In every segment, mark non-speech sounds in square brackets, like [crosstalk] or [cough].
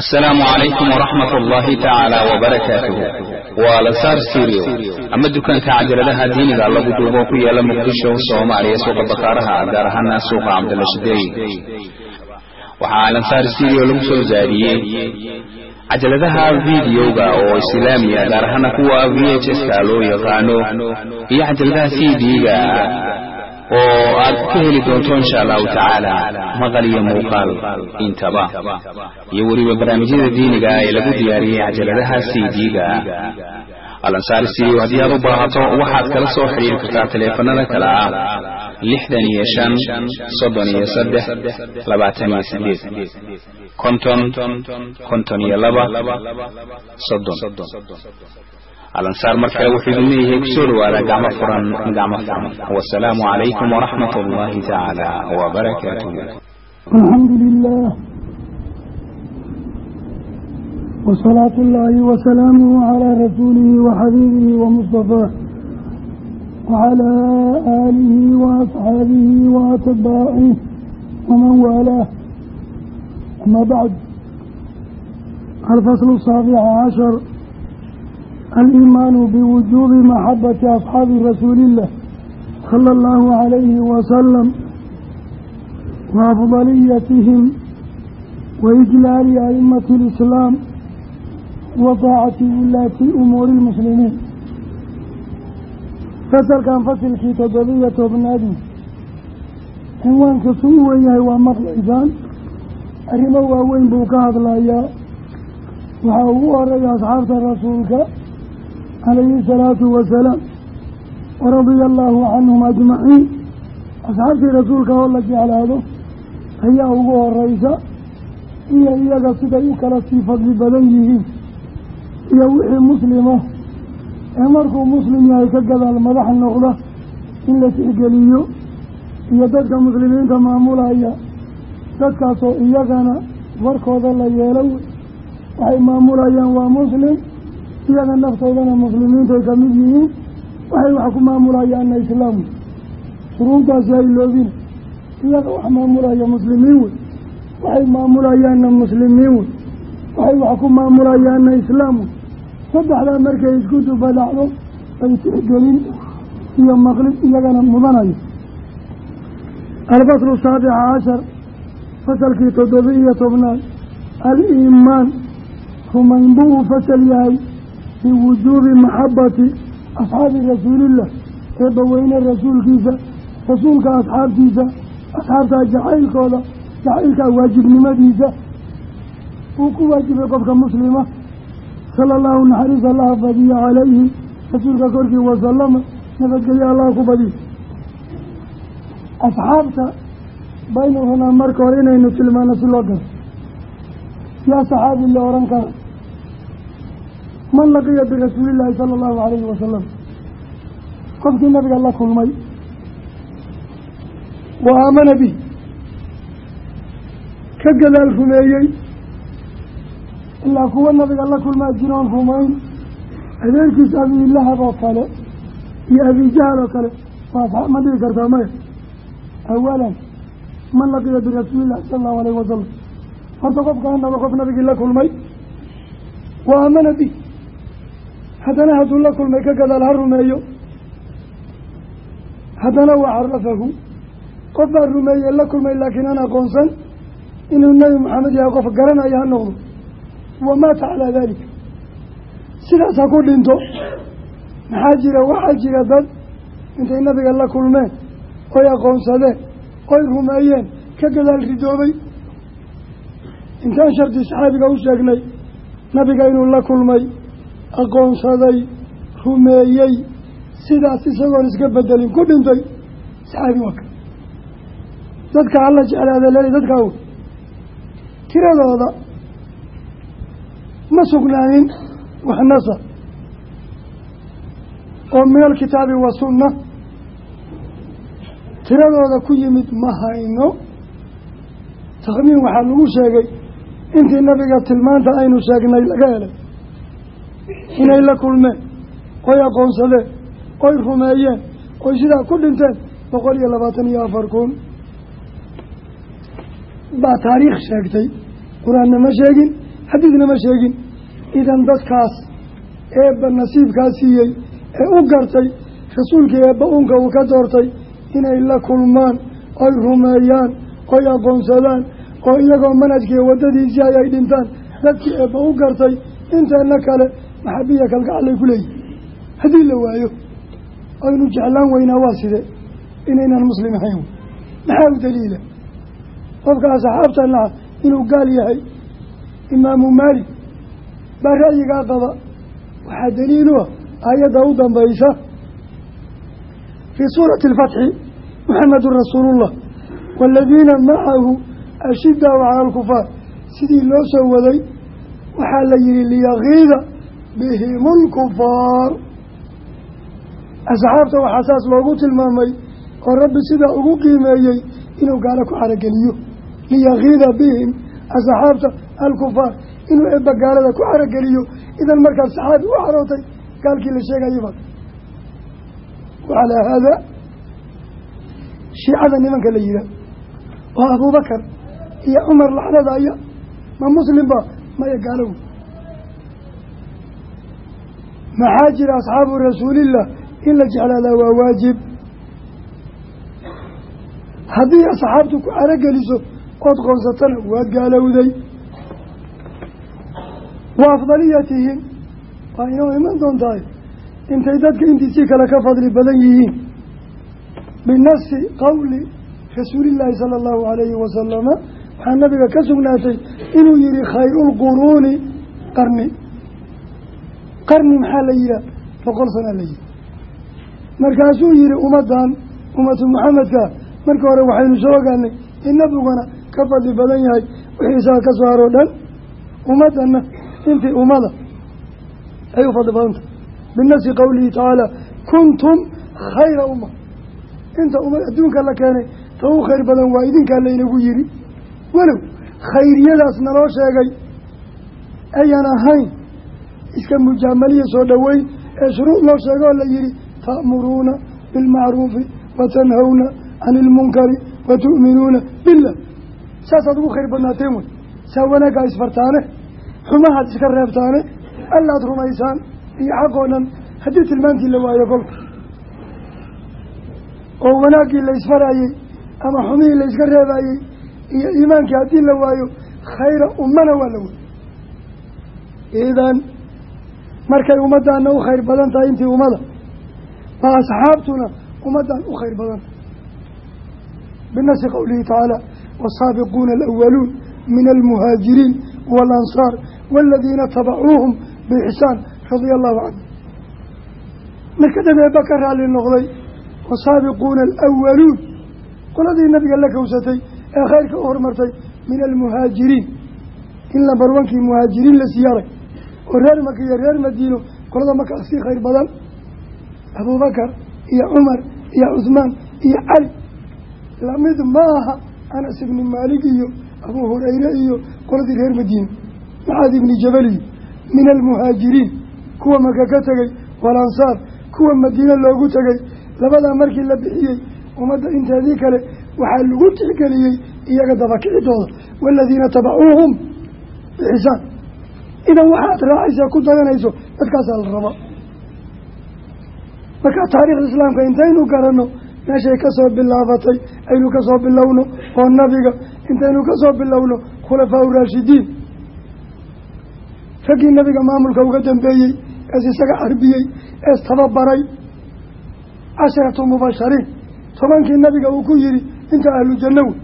asalaamu calaykum waraxmat ullaahi tacaala wabarakaatuh waa lasaar studio ama dukaanka cajaladaha diiniga lagu duubo ku yaalla muqdisho soomaaliya suuqa bakaaraha gaar ahaana suuqa cabdilla shadeey waxaa lansaar studio lagu soo zaadiyey cajaladaha videoga oo islaamiya gaar ahaana kuwa v h ska loo yaqaano iyo cajaladaha c d-ga oo aad ka heli doonto insha allahu tacaala maqal iyo muuqaal intaba iyo weliba barnaamijyada diiniga ee lagu diyaariyey cajaladaha c d-ga alansaar studio haddii aad u baahato waxaad kala soo xidhiiri kartaa taleefanada kale ah lixdan iyo shan soddon iyo saddex labaatan iyo sideed konton konton iyo laba soddon alansaar mar kale wuxuu idin leeyahay ku soo dhawaada gacmo furan gacmo furan. Wasalaamu calaykum waraxmat ullahi tacaala wabarakaatuh alxamdu lilah wsalaatu اllahi wasalaamuhu calaa rasuulihi waxabiibihi wamustafaah wacalaa aalihi waasxaabihi waatbaacih waman waalaah ama bacd alfaslu saabica cashar aliimaanu biwujuubi maxabati asxaabi rasuulillah sala allahu calayhi wasalam wa afdaliyatihim wa ijlaali a'immati alislaam wa taacati wilaati umuuri lmuslimiin fasalkan fasilkii toddobiyo tobnaadi cinwaankiisu u weynyahay waa maqlaysaan arrimo waaweyn buu ka hadlayaa waxaa ugu horreeya asxaabta rasuulka calayhi salaatu wasalaam waradia allaahu canhum ajmaciin asxaabtii rasuulka oo la jeclaado ayaa ugu horeysa iyo iyaga siday u kala sii fadli badan yihiin iyo wixii muslima ee markuu muslim yahay ka gadaal madax noqda in la tixgeliyo iyo dadka muslimiinta maamulaya dadkaasoo iyagana warkooda la yeelo waxay maamulayaan waa muslim iyaga naftoodana muslimiintay ka mid yihiin waxay wax ku maamulayaanna islaamu shuruurdaasi ay loobina iyaga wax maamulaya muslimiin wey waxay maamulayaanna muslimiin wey waxay wax ku maamulayaanna islaam wey saddexdaa markay isku dubadhacdo bay tixgelin iyo maqlid iyagana mudanayo. Alfaslu saabica cashar fasalkii toddoba iyo tobnaad al-iimaan rumayn buu uu fasal yahay biwujuubi maxabati asxaabi rasuulillah eebbaweyne rasuulkiisa rasuulka asxaabtiisa asxaabtaa jacaylkooda jacaylkaa waajibnimadiisa uu ku waajibay qofka muslima sala allahu naxariis allaha badiya calayhi rasuulka korkii wasalama nabadgelyo allah ku badiyo asxaabta baynu rabnaa marka hore inaynu tilmaano si loo galo yaa saxaabi la oran kara man laqiya birasuulillaahi sala allahu calayhi wasalam qofkii nabiga la kulmay wa aamana bih ka gadaal rumeeyey. Ilaa kuwa nabiga la kulmaa jiroon rumayn adeerkiis abiilahab oo kale iyo abijahal oo kale. Waa ma dhigi kartaa maya awalan man laqiya birasuulillahi sala allahu alayhi wasalam horta qofka hanaba qof nabigii la kulmay wa aamana bih haddana hadduu la kulmay ka gadaal ha rumeeyo. Haddana waa carafahu. Qof baa rumeeye la kulmay laakiin aan aqoonsan inuu nebi maxamed yahay qof garanaya ha noqdo. Wa maata calaa daalika sidaas ha ku dhinto. Maxaa jira? Waxaa jira dad intay nabiga la kulmeen oy aqoonsadeen oy rumeeyeen ka gadaal ridoobay. Intaan shardi saxaabiga u sheegnay nabiga inuu la kulmay aqoonsaday rumeeyey sidaas isagoon iska bedelin ku dhintay saxaabi waka dadka alla jeclaada leli dadkaa wey tiradooda ma sugnaanin wax nasa. Oo min alkitaabi wa sunna. Tiradooda ku yimid ma hayno. Takhmiin waxaa lagu sheegay intii nabiga tilmaanta aynu sheegnay laga helay inay la kulmeen oy aqoonsadeen oy rumeeyeen oy sidaa ku dhinteen boqol iyo labaatan iyo afar kun. Baa taariikh sheegtay qur'aanna ma sheegin xadiidna ma sheegin. Idan dadkaas eebba nasiibkaa siiyey ee u gartay rasuulkii eebba unka uu ka doortay inay la kulmaan oy rumeeyaan oy aqoonsadaan oo iyagoo manhajkiiyo waddadiisii ay ay dhintaan dadkii eebba u gartay inteena kale maxabiya kalgacalay ku leeyihiin haddii la waayo aynu jeclaan weynaa waa side inaynaan muslim ahayn. Maxaa u daliila? Qofka asxaabta laha inuu gaal yahay imaamu maalik baa ra'yigaa qaba waxaa daliilu ah aayadda u dambaysa. Fii suurati alfatxi muxamedun rasuulullah waaladiina macahu ashidaau cala alkufaar. Sidii loo soo waday waxaa la yihi liyakiida bihim lkufaar asxaabta waxaa saas loogu tilmaamay oo rabbi sidaa ugu qiimeeyey inuu gaalo ku xarageliyo liyakiida bihim asxaabta alkufaar inuu eebba gaalada ku xarageliyo idan markaas saxaabi u xarootay gaalkii la sheegayaba wacalaa haadaa shiicada nimanka la yihaah oo abuubakar iyo cumar laxdadaya ma muslimba maya gaalow maxaa jira asxaabu rasuulillah? In la jeclaadaa waa waajib. Haddii asxaabtu ku carogeliso ood qoonsatana waad gaalowday. Wa afdaliyatihim. Waa inoo iman doontahay. Intay dadka intiisii kale ka fadli badan yihiin. Binafsi qowli rasuulillaahi sala allahu calayhi wasalama waxaa nabiga ka sugnaatay inuu yihi khayruulquruuni qarni qarni maxaa la yihaha boqol sanaa la yihi markaasuu yihi ummaddan ummatu muxamedka markii hore waxaynu soo ogaanay in nabiguna ka fadli badan yahay wixii isaga ka soo haroo dhan ummaddanna intii ummada ay u fadli badanta. Binafsi qowlihi tacaala kuntum khayra umma. Inta ummad adduunka la keenay ta u khayr badan waa idinkaa laynagu yidhi walow khayriyadaas naloo sheegay ayan ahayn iska mujaamaliya soo dhoweyn ee shuruud loo sheegoo la yihi ta'muruuna bilmacruufi wa tanhawna cani ilmunkari wa tu'minuuna billah. Saasaad ugu khayr badnaateen wey saa wanaaggaa isfartaane xumahaad iska reebtaane allaad rumaysaan iyo xaqoo dhan haddii tilmaantii la waayo kolka oo wanaaggii la isfarayey ama xumihii la iska iyo iimaankii haddii la waayo khayra ummana waa la wey idan markay ummaddaana u khayr badan tahay intii ummada. Ba asxaabtuna ummaddan u khayr badan binasi qowlihi tacaala waasaabiquuna alawaluun min almuhaajiriin waalansaar waaladiina tabacuuhum biixsaan radia allahu canhu. Marka dabeeba ka raalli noqday wasaabiquuna alawaluun qoladii nabiga la kowsatay ee khayrka u hormartay min almuhaajiriin in la barwankii muhaajiriin la siyaaray oo reer maka iyo reer madiino qolada maka sii khayr badan abuubakar iyo cumar iyo cusmaan iyo cali la mid ma aha anas ibni maalik iyo abuu hurayre iyo qoladii reer madiina macaad ibni jabal iyo min almuhaajiriin kuwa maka ka tegey walansaar kuwa madiine loogu tegey labadaa markii la bixiyey ummadda inteedii kale waxaa lagu tixgeliyey iyaga dabakicidooda waaladiina tabacuuhum bixisaan idan waxaad raacaysa ku dayanayso dadkaasaa la rabaa marka taariikhda islaamka intaynu garanno meeshay ka soo bilaabatay aynu ka soo bilowno oo nabiga intaynu ka soo bilowno khulafaa uraashidiin raggii nabiga maamulka uga dambeeyey ees isaga carbiyey ees tababaray. Casharatu mubashariin tobankii nabiga uu ku yihi inta ahlu jannawi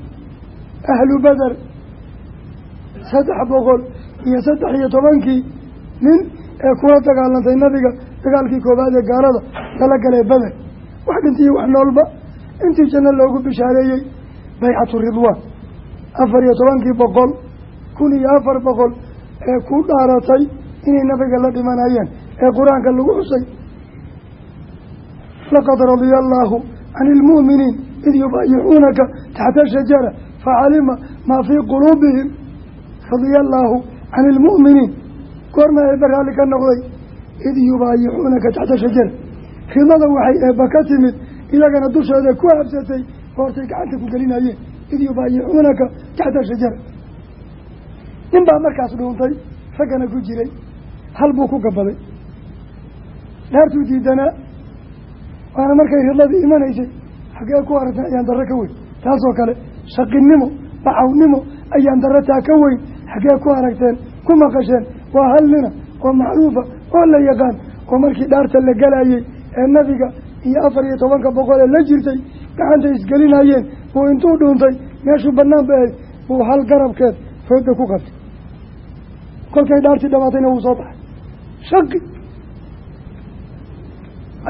ahlu badar saddex boqol iyo saddex iyo tobankii nin ee kula dagaalantay nabiga dagaalkii koowaad ee gaalada lala galee bader wax dhintiyo wax noolba intii janno loogu bishaareeyey baycatu ridwaan. Afar iyo tobankii boqol kun iyo afar boqol ee ku dhaaratay inay nabiga la dhimanayeen ee qur'aanka lagu xusay. Laqad radia allaahu can ilmu'miniin id yubaayicuunaka taxta shajara facalima maa fii quluubihim. Radia allaahu can ilmu'miniin goorma eebba raalli ka noqday id yubaayicuunaka taxta shajara ridada waxay eebba ka timid iyagana dushooda ku habsatay goortay gacanta ku gelinayeen id yubaayicuunaka taxta shajara nin baa markaas dhuuntay raggana ku jiray hal buu ku gabaday dhaartuu diidanaa waana markay ridladii imanaysay xaggee ku aragtay ayaan darro ka weyn taasoo kale shaqinimo bacawnimo ayaan darro taa ka weyn xaggee ku aragteen ku maqasheen waa hal nina oo macruufa oo la yaqaan oo markii dhaarta la galayey ee nabiga iyo afar iyo tobanka boqol ee la jirtay gacanta isgelinayeen buu intuu dhuuntay meeshuu bannaan ba ahayd buu hal garabkeed fooda ku qabtay. Kolkay dhaartii dhamaatayna wuu soo baxay. Shaqi!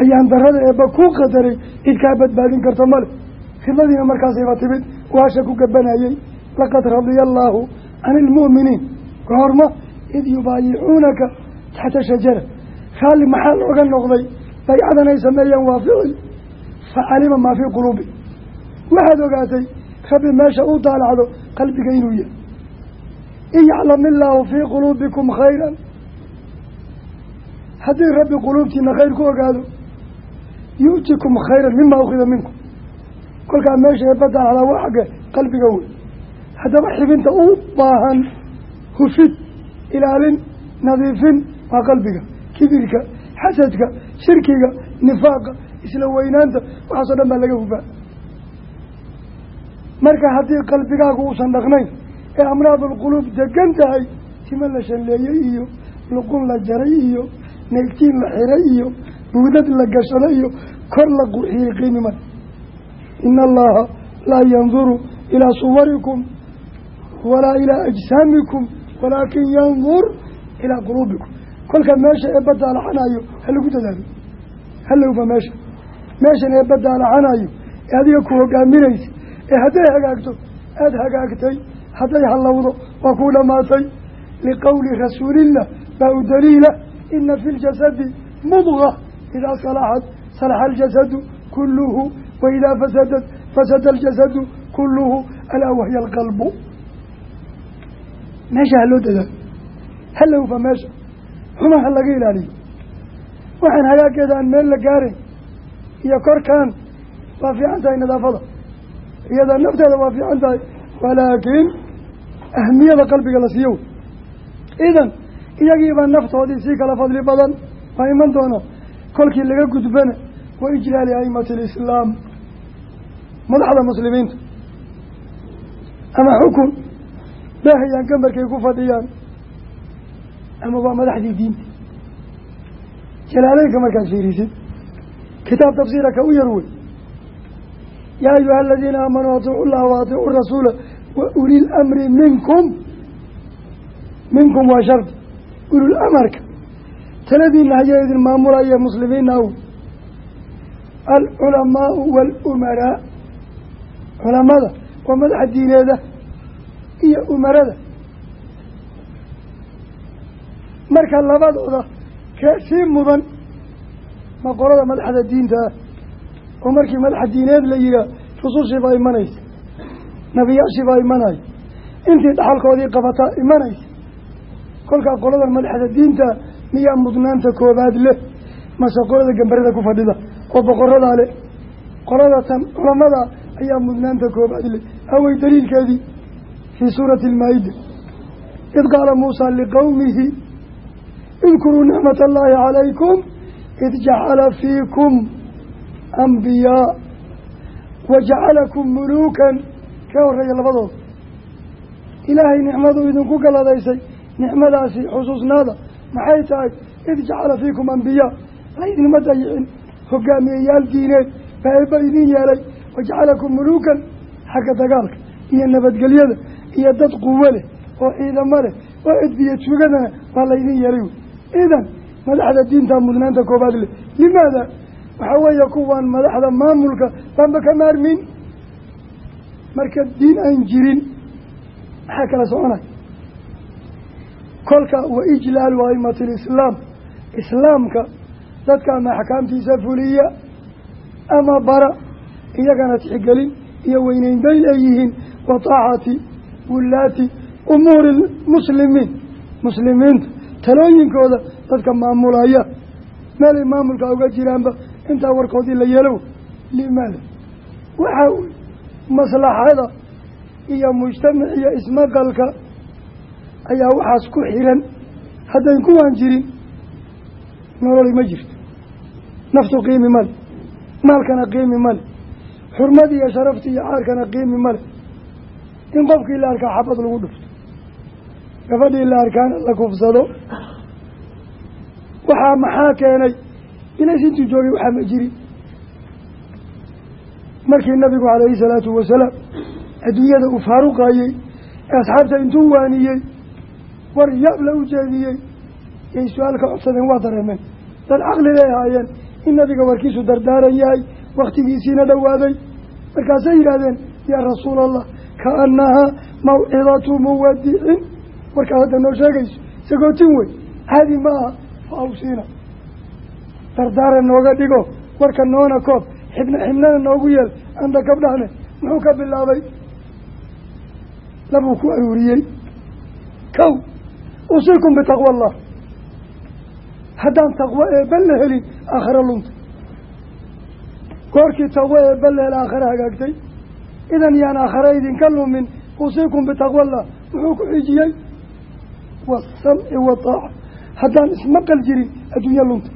Ayaan darada eebba ku qadaray cid kaa badbaadin karta male. Khidladiina markaasayba timid waasha ku gabanayey laqad radiya can ilmu'miniin goorma id yubaayicuunaka taxta shajara raalli maxaa looga noqday baycadan ay sameeyeen waa ficil facalima maa fii quluubi waxaad ogaatay rabbi meesha u daalacdo qalbiga inuu yahay in yaclam illaahu fii quluubikum khayran haddii rabbi quluubtiina khayr ku ogaado yu'tikum khayran mima ukhida minkum kolkaa meesha eebba daalacdaa waa xagge qalbiga wey haddaba xibinta u baahan hufid ilaalin nadiifin waa qalbiga kibirka xasadka shirkiga nifaaqa isla weynaanta waxaasoo dhan baa laga hufaa marka haddii qalbigaagu uusan dhaqnayn ee amraadulquluub degan tahay timo la shalleeyey iyo luqun la jaray iyo neegtiin la xiray iyo buudad la gashado iyo kor la qurxiyey qiimiman. Ina allaha laa yanduru ilaa suwarikum walaa ilaa ajsaamikum walaakin yandur ilaa quluubikum. Kolka meesha eebba daalaxanayo ha lagu dadaalo. Halowba meesha. Meeshan eebba daalaxanayo ee adiga ku hogaaminaysa ee hadday hagaagto aada hagaagtay hadday hallowdo waa kuu dhammaatay. Liqowli rasuulillah baa u daliila ina fi ljasadi mudga idaa salaxat salaxa aljasadu kulluhu wa idaa fasadat fasada aljasadu kulluhu alaa wahya alqalbu meesha ha loo dadaalo halowba meesha. Xumaha laga ilaaliyo. Waxaan hagaaggeeda aan meel la gaarayn iyo korkaan waa fiican tahay nadaafada. Iyada nafteeda waa fiican tahay walaakiin ahmiyada qalbiga la siiyo. Idan iyagiibaa naftoodii sii kala fadli badan waa iman doona kolkii laga gudbana wa ijlaali aimati alislaam madaxda muslimiinta. Ama xukun baahayaan gambarkay ku fadhiyaan. Ama waa madaxdii diinta jalaaleynka markaad fiirisid kitaab tafsiira ka u yar wey yaa ayuha aladiina aamanuu atiicu llaha wa atiicu rasuula wa uli lamri minkum. Minkum waa shardi ulul amarka. Taladiina haya idin maamulaya muslimiina aw alculamaau waalumaraa culamada waa madaxa diineeda iyo umarada. Marka labadooda kee sii mudan ma qolada madaxda diinta ah. Oo markii madaxa diineed la yihaa rusushii baa imanaysa. Nabiyaashii baa imanaya. Intii dhaxalkoodii qabataa imanaysa. Kolkaa qoladan madaxda diinta miyaa mudnaanta koobaad leh? Mase qolada gambarada ku fadhida? Oo boqoradaa leh. Qolada tan culamada ayaa mudnaanta koobaad leh. Awey daliilkeedii fii suurati almaa-ida id qaala muusaa liqowmihi idkuruu nicmat allahi calaykum id jacala fiikum ambiyaa wa jacalakum muluukan ka horreeya labadooda ilaahay nicmaduu idinku galadaysay nicmadaasi xusuusnaada maxay tahay id jacala fiikum ambiyaa laydinma dayicin hogaamiyeyaal diineed baa eebba idin yeelay wa jacalakum muluukan xagga dagaalka iyo nabadgelyada iyo dad quwo leh oo ciidamo leh oo edbiya tuugadana waa laydin wey idan madaxda diinta mudnaanta koobaad leh limaada? Waxaa weeye kuwan madaxda maamulka baanba ka maarmin. Marka diin aan jirin maxaa kala soconay kolka wa ijlaalu aimati lislaam islaamka dadka ama axkaamtiisa fuliya ama bara iyagana tixgelin iyo weyneyn bay leeyihiin wa taacati wulaati umuuri lmuslimiin muslimiinta talooyinkooda dadka maamulaya meelay maamulka uga jiraanba intaa warkoodii la yeelow limaada waxaa wey maslaxada iyo mujtamac iyo ismaqalka ayaa waxaas ku xiran. Haddayn kuwaan jirin nololi ma jirto. Naftu qiimi male maalkana qiimi male xurmadii iyo sharaftii iyo caarkana qiimi male in qofkii la arkaa xabad lagu dhufto gabadhii la arkaana la kufsado waxaa maxaa keenay ilays intuu joogay waxaa ma jirin markii nabigu calayhi salaatu wasalaam adduunyada uu faaruqayey ee asxaabta intuu waaniyey war yaabla u jeediyey yay su'aal ka codsadeen waa dareemeen. Dad caqli lay ahaayeen in nabiga warkiisu dardaaran yahay wakhtigiisiina dhowaaday markaasay yidhaahdeen yaa rasuula allah kaannahaa mawcidatu muwadicin warkaad hadda noo sheegayso sagootin wey caadi ma aha fa awsiina. Dardaaran nooga dhigo warka noona koob xibna xibnana noogu yeel anda kabdhahne muxuu ka bilaabay? Labuu ku aruuriyey. Kow usiikum bitaqwa allah haddaan taqwo eebban la helin aakhare lunta. Goorkii taqwo eebban la hel aakhare hagaagtay idan yaan aakhare idinka lumin usiikum bitaqwa allah muxuu ku xijiyey waasamci wataaca haddaan ismaqal jirin adduunyo lunta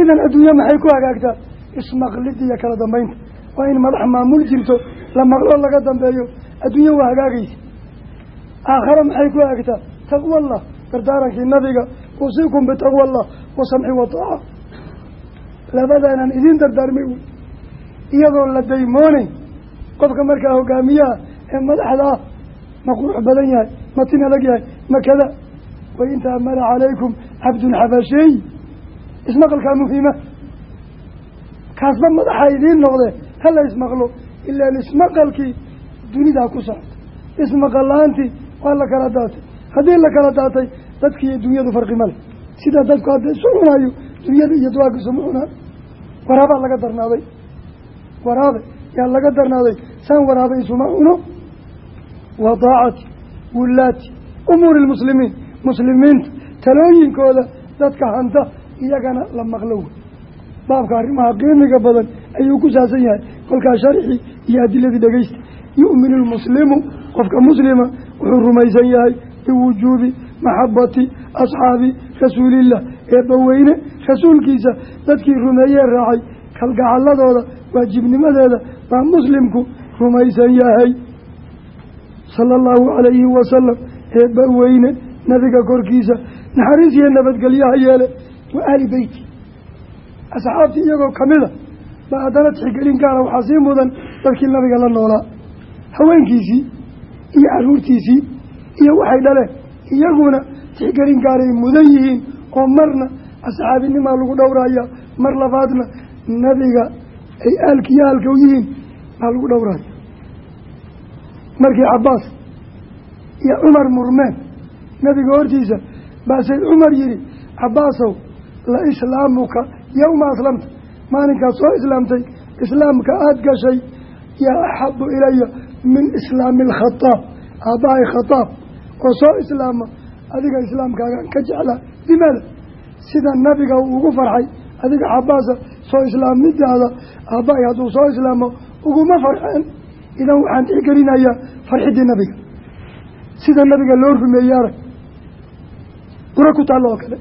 idan adduunye maxay ku hagaagtaa ismaqlida iyo kala dambeynta waa in madax maamul jirto la maqlo laga dambeeyo. Adduunye waa hagaagaysa aakhare maxay ku hagaagtaa taqwa allah dardaarankii nabiga. Usiikum bitaqwa allah wa samci wa taaca labadaanan idiin dardaarmay. wey iyadoon la daymooneyn qofka markaa hogaamiyaha ee madaxda ah ma qurux badan yahay ma tin adag yahay ma kada. Wain taamala calaykum cabdun xabasheey ismaqalkaa muhiima. Kaasba madaxa idiin noqdee hala ismaqlo ilaan ismaqalkii dunidaa ku socota ismaqal waa la kala daatay. Haddii la kala daatay dadkii iyo dunyadu farqi male sida dadku hadda isu cunaayo dunyada iyo duwaagisuma cunaan. Waraabaa laga darnaaday waraabe yaa laga darnaaday saan waraabe isuma cuno. Wa daacati wullaati umuuri lmuslimiin muslimiinta talooyinkooda dadka hanta iyagana la maqlo wey baabka arrimaha qiimiga badan ayuu ku saabsan yahay kolkaa sharxii iyo adiladii dhegeysta yu'minu lmuslimu qofka muslima wuxuu rumaysan yahay biwujuubi maxabati asxaabi rasuulillah. Eebbaweyne rasuulkiisa dadkii rumeeyee raacay kalgacaladooda waajibnimadeeda baa muslimku rumaysan yahay. Sala allahu calayhi wasalam eebbaweyne nabiga korkiisa naxariis iyo nabadgelyaha yeele wa aali beyti asxaabtii iyagoo kamida baa haddana tixgelin gaara waxaa sii mudan dadkii nabiga la noolaa. Haweenkiisii iyo caruurtiisii iyo waxay dhaleen iyaguna tixgelin gaaray mudan yihiin oo marna asxaabinimaa lagu dhowraya mar labaadna nabiga ay aalkiyo aalka u yihiin baa lagu dhowraya markii cabbaas iyo cumar murmeen nabiga hortiisa baa sayd cumar yihi cabbaasow la islaamuka yowma aslamta. Maalinkaad soo islaamtay islaamka aada gashay yaa axabu ilaya min islaami alkhataab aabbahay khataab oo soo islaama adiga islaamkaagaan ka jeclaa limaada? Sida nabiga uu ugu farxay adiga cabaasa soo islaamidaada aabbahay hadduu soo islaamo uguma farxeen. Idan waxaan tixgelinayaa farxidii nabiga sida nabiga loo rumeeyey arag qura ku taallo oo kale.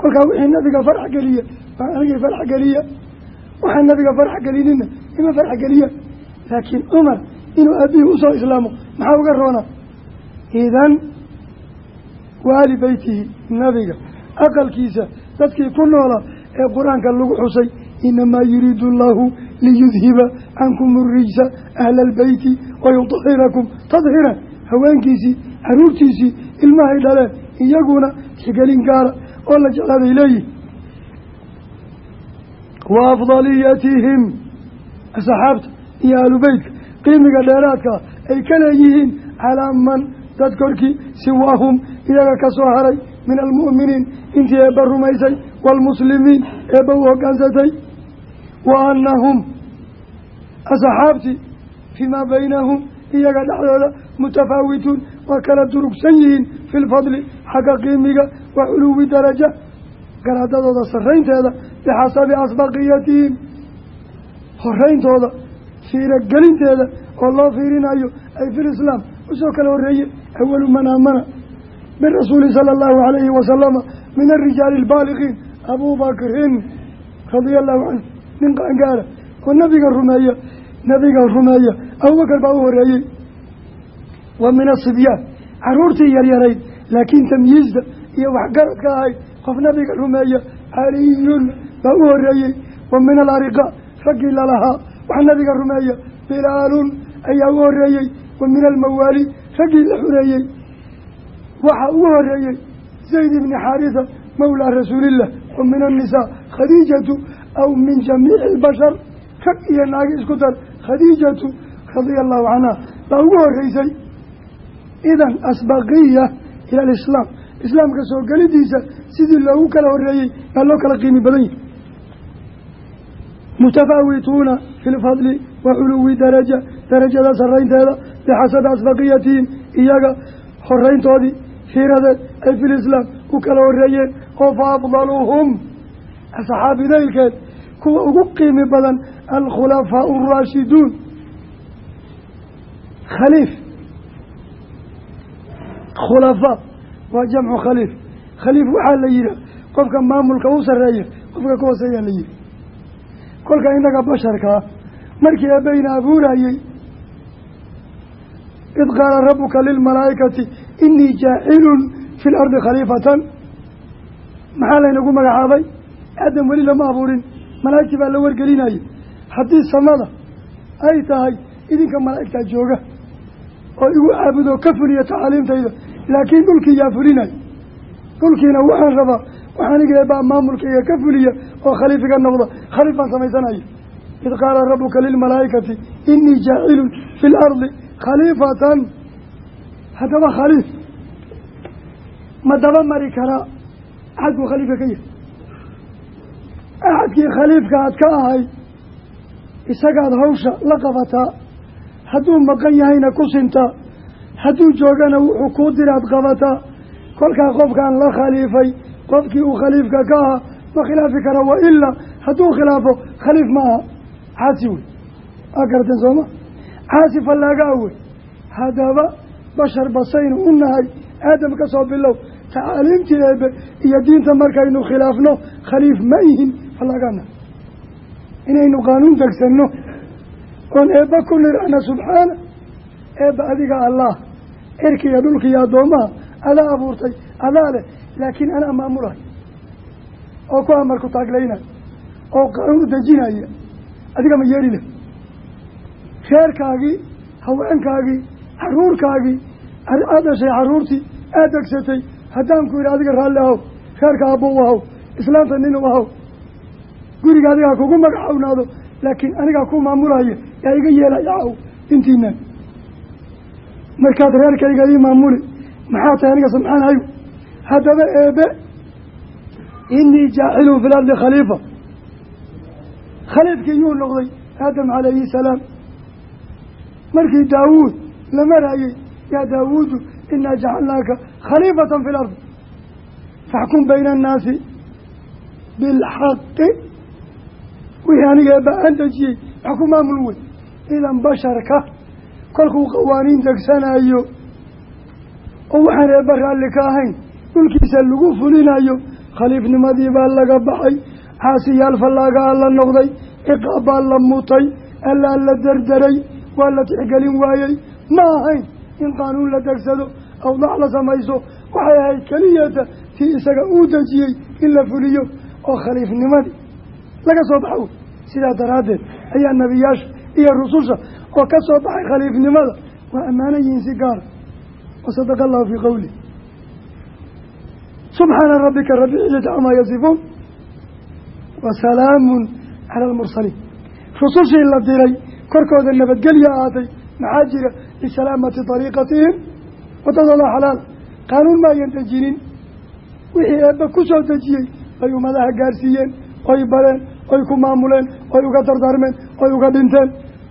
Kolkaa wixii nabiga farx geliya baa anigay farx geliya. Waxaan nabiga farx gelinina ima farx geliya. Laakiin cumar inuu aabihii u soo islaamo maxaa uga roona idan waali beytihi nabiga aqalkiisa dadkii ku noolaa ee qur'aanka lagu xusay inamaa yuriidu allahu liyudhiba cankum urijsa ahla albeyti wayudahirakum tadhiran haweenkiisii caruurtiisii ilmahay dhaleen iyaguna tixgelin gaara oo la jeclaaday leeyihiin wa afdaliyatihim saxaabta iyo ahlubeytka qiimiga dheeraadka ay ka leeyihiin calaa man dad korkii siwaahum iyaga ka soo haray min almu'miniin intii eebba rumaysay waalmuslimiin eebba u hoggaansatay wa annahum asxaabtii fii maa baynahum iyaga dhexdooda mutafaawituun waa kala durugsan yihiin fi lfadli xagga qiimiga wa culuwi daraja garaadadooda sarraynteeda bixasabi asbaqiyatihim horeyntooda fiiragelinteeda oo loo fiirinayo ay fil islaam u soo kala horreeye awalu man aamana birasuuli sala allahu calayhi wasalama min arijaali albaaliqiin abubakrin radia allahu canhu nin qaangaara oo nabiga rumeeya nabiga rumeeya. Abubakar baa u horeeyey wa min asibyaan caruurtii yaryarayd laakiin tamyiizda iyo waxgaradka ahayd qof nabiga rumeeya caliyun baa u horeeyey wa min alariqa raggii lalahaa wax nabiga rumeeya bilaalun ayaa u horeeyey wa min almawaali raggii la xureeyey. Waxaa ugu horeeyey zayd ibni xaarisa mawlaa rasuulillah wa min annisaa khadiijatu aw min jamiici albashar rag iyo naagi isku dar. Khadiijatu radia allahu canha baa ugu horeysay idan asbaqiya ila alislaam. Islaamka soo gelidiisa sidii loogu kala horeeyey baa loo kala qiimi badan yahay. Mutafaawituuna fi lfadli wa culuwi daraja darajada saraynteeda bixasabi asbaqiyatihim iyaga horeyntoodii fiiradeed ay fi lislaam u kala horeeyeen oo fa afdaluhum asxaabidaylkeed kuwa ugu qiimi badan alkhulafaau araashiduun khaliif. Khulafaa waa jamcu khaliif. Khaliif waxaa la yidhaha qofka maamulka u sareeya qofka ka hooseeyaa la yihi kolka innaga basharkaa markii eebbayna abuurayey id qaala rabuka lilmalaa'ikati inii jaacilun fi lardi khaliifatan maxaa laynagu magacaabay? Aadam weli lama abuurin. Malaa'igtii baa la wargelinaya haddii samada ay tahay idinka malaa'igtaa jooga oo igu caabudo ka fuliya tacaaliimtayda laakiin dhulkii yaa fulinay. Dhulkiina waxaan rabaa waxaaniga eebaa maamulkayga ka fuliya oo khaliifiga noqda. Khaliif baan samaysanaya. Id qaala rabuka lilmalaa'ikati inii jaacilun fi lardi khaliifatan. Haddaba khaliif ma daba mari karaa axadkuu khaliifka ka yahay axadkii khaliifka aad ka ahay isagaad hawsha la qabataa hadduu maqan yahayna ku sintaa hadduu joogana wuxuu kuu diraad qabataa kolkaa qofkaan la khaliifay qofkii uu khaliifka ka ahaa ma khilaafi kara wa ilaa hadduu khilaafo khaliif ma aha. Caasi wey. Aa garateen sooma caasi fallaaga awey haddaba bashar basaynu u nahay aadam ka soo bilow tacaaliimtii eebe iyo diinta markaynu khilaafno khaliif ma ihin fallaagana inaynu qaanuun degsanno. Oon eebba ku niracna subxaana eebba adiga allah cirkiiyo dhulkiiyo addoommaha adaa abuurtay adaa leh. Laakiin anaa maamulay oo ku amar ku taaglaynaya oo qaanuun u dejinaya. Adiga ma yeeli leh. Reerkaagii haweenkaagii caruurkaagii aad dhashay caruurtii aad degsatay haddaan ku yidhi adiga raalli ahow reerka abbow ahow islaanta nin u ahow guriga adigaa kugu magacawnaado laakiin anigaa ku maamulaya yaa iga yeelaya ahow intiinan markaad reerkayga ii maamuli maxaa tahay aniga samxaanahayu haddaba eebe inii jaacilun fi lardi khaliifa. Khaliifkii yuu noqday aadam calayhi salaam. Markii daawuud la maraayey yaa daawuudu inaa jacalnaaka khaliifatan fi lardi faxkum bayna annaasi bilxaqi wixii aniga eebba aan dejiyey wax ku maamul wey idan basharka kolkuu qawaaniin degsanayo oo waxaan eebba raalli ka ahayn dhulkiisa lagu fulinayo khaliifnimadii baa laga baxay caasiyaal fallaagaa la noqday ciqaab baa la mutay allaa la derderay waa la tixgelin waayey ma ahayn in qaanuun la degsado awdaac la samayso waxay ahayd keliyata tii isaga uu dejiyey in la fuliyo oo khaliifnimadii laga soo wey sidaa daraaddeed ayaa nebiyaasha iyo rususha oo ka soo baxay khaliifnimada waa ammaanan yihiin si gaara wasadaqa allahu fii qowlih subxaana rabbika rabbi cijati camaa yasifuun. Wa salaamun cala almursaliin rusushii la diray korkooda nabadgelya ahaatay maxaa jira lisalaamati dariiqatihim waddadooda xalaal qaanuun ma ayan dejinin wixii eebba ku soo dejiyey bay ummadaha gaarsiiyeen oy bareen oy ku maamuleen oy uga dardaarmeen oy uga dhinteen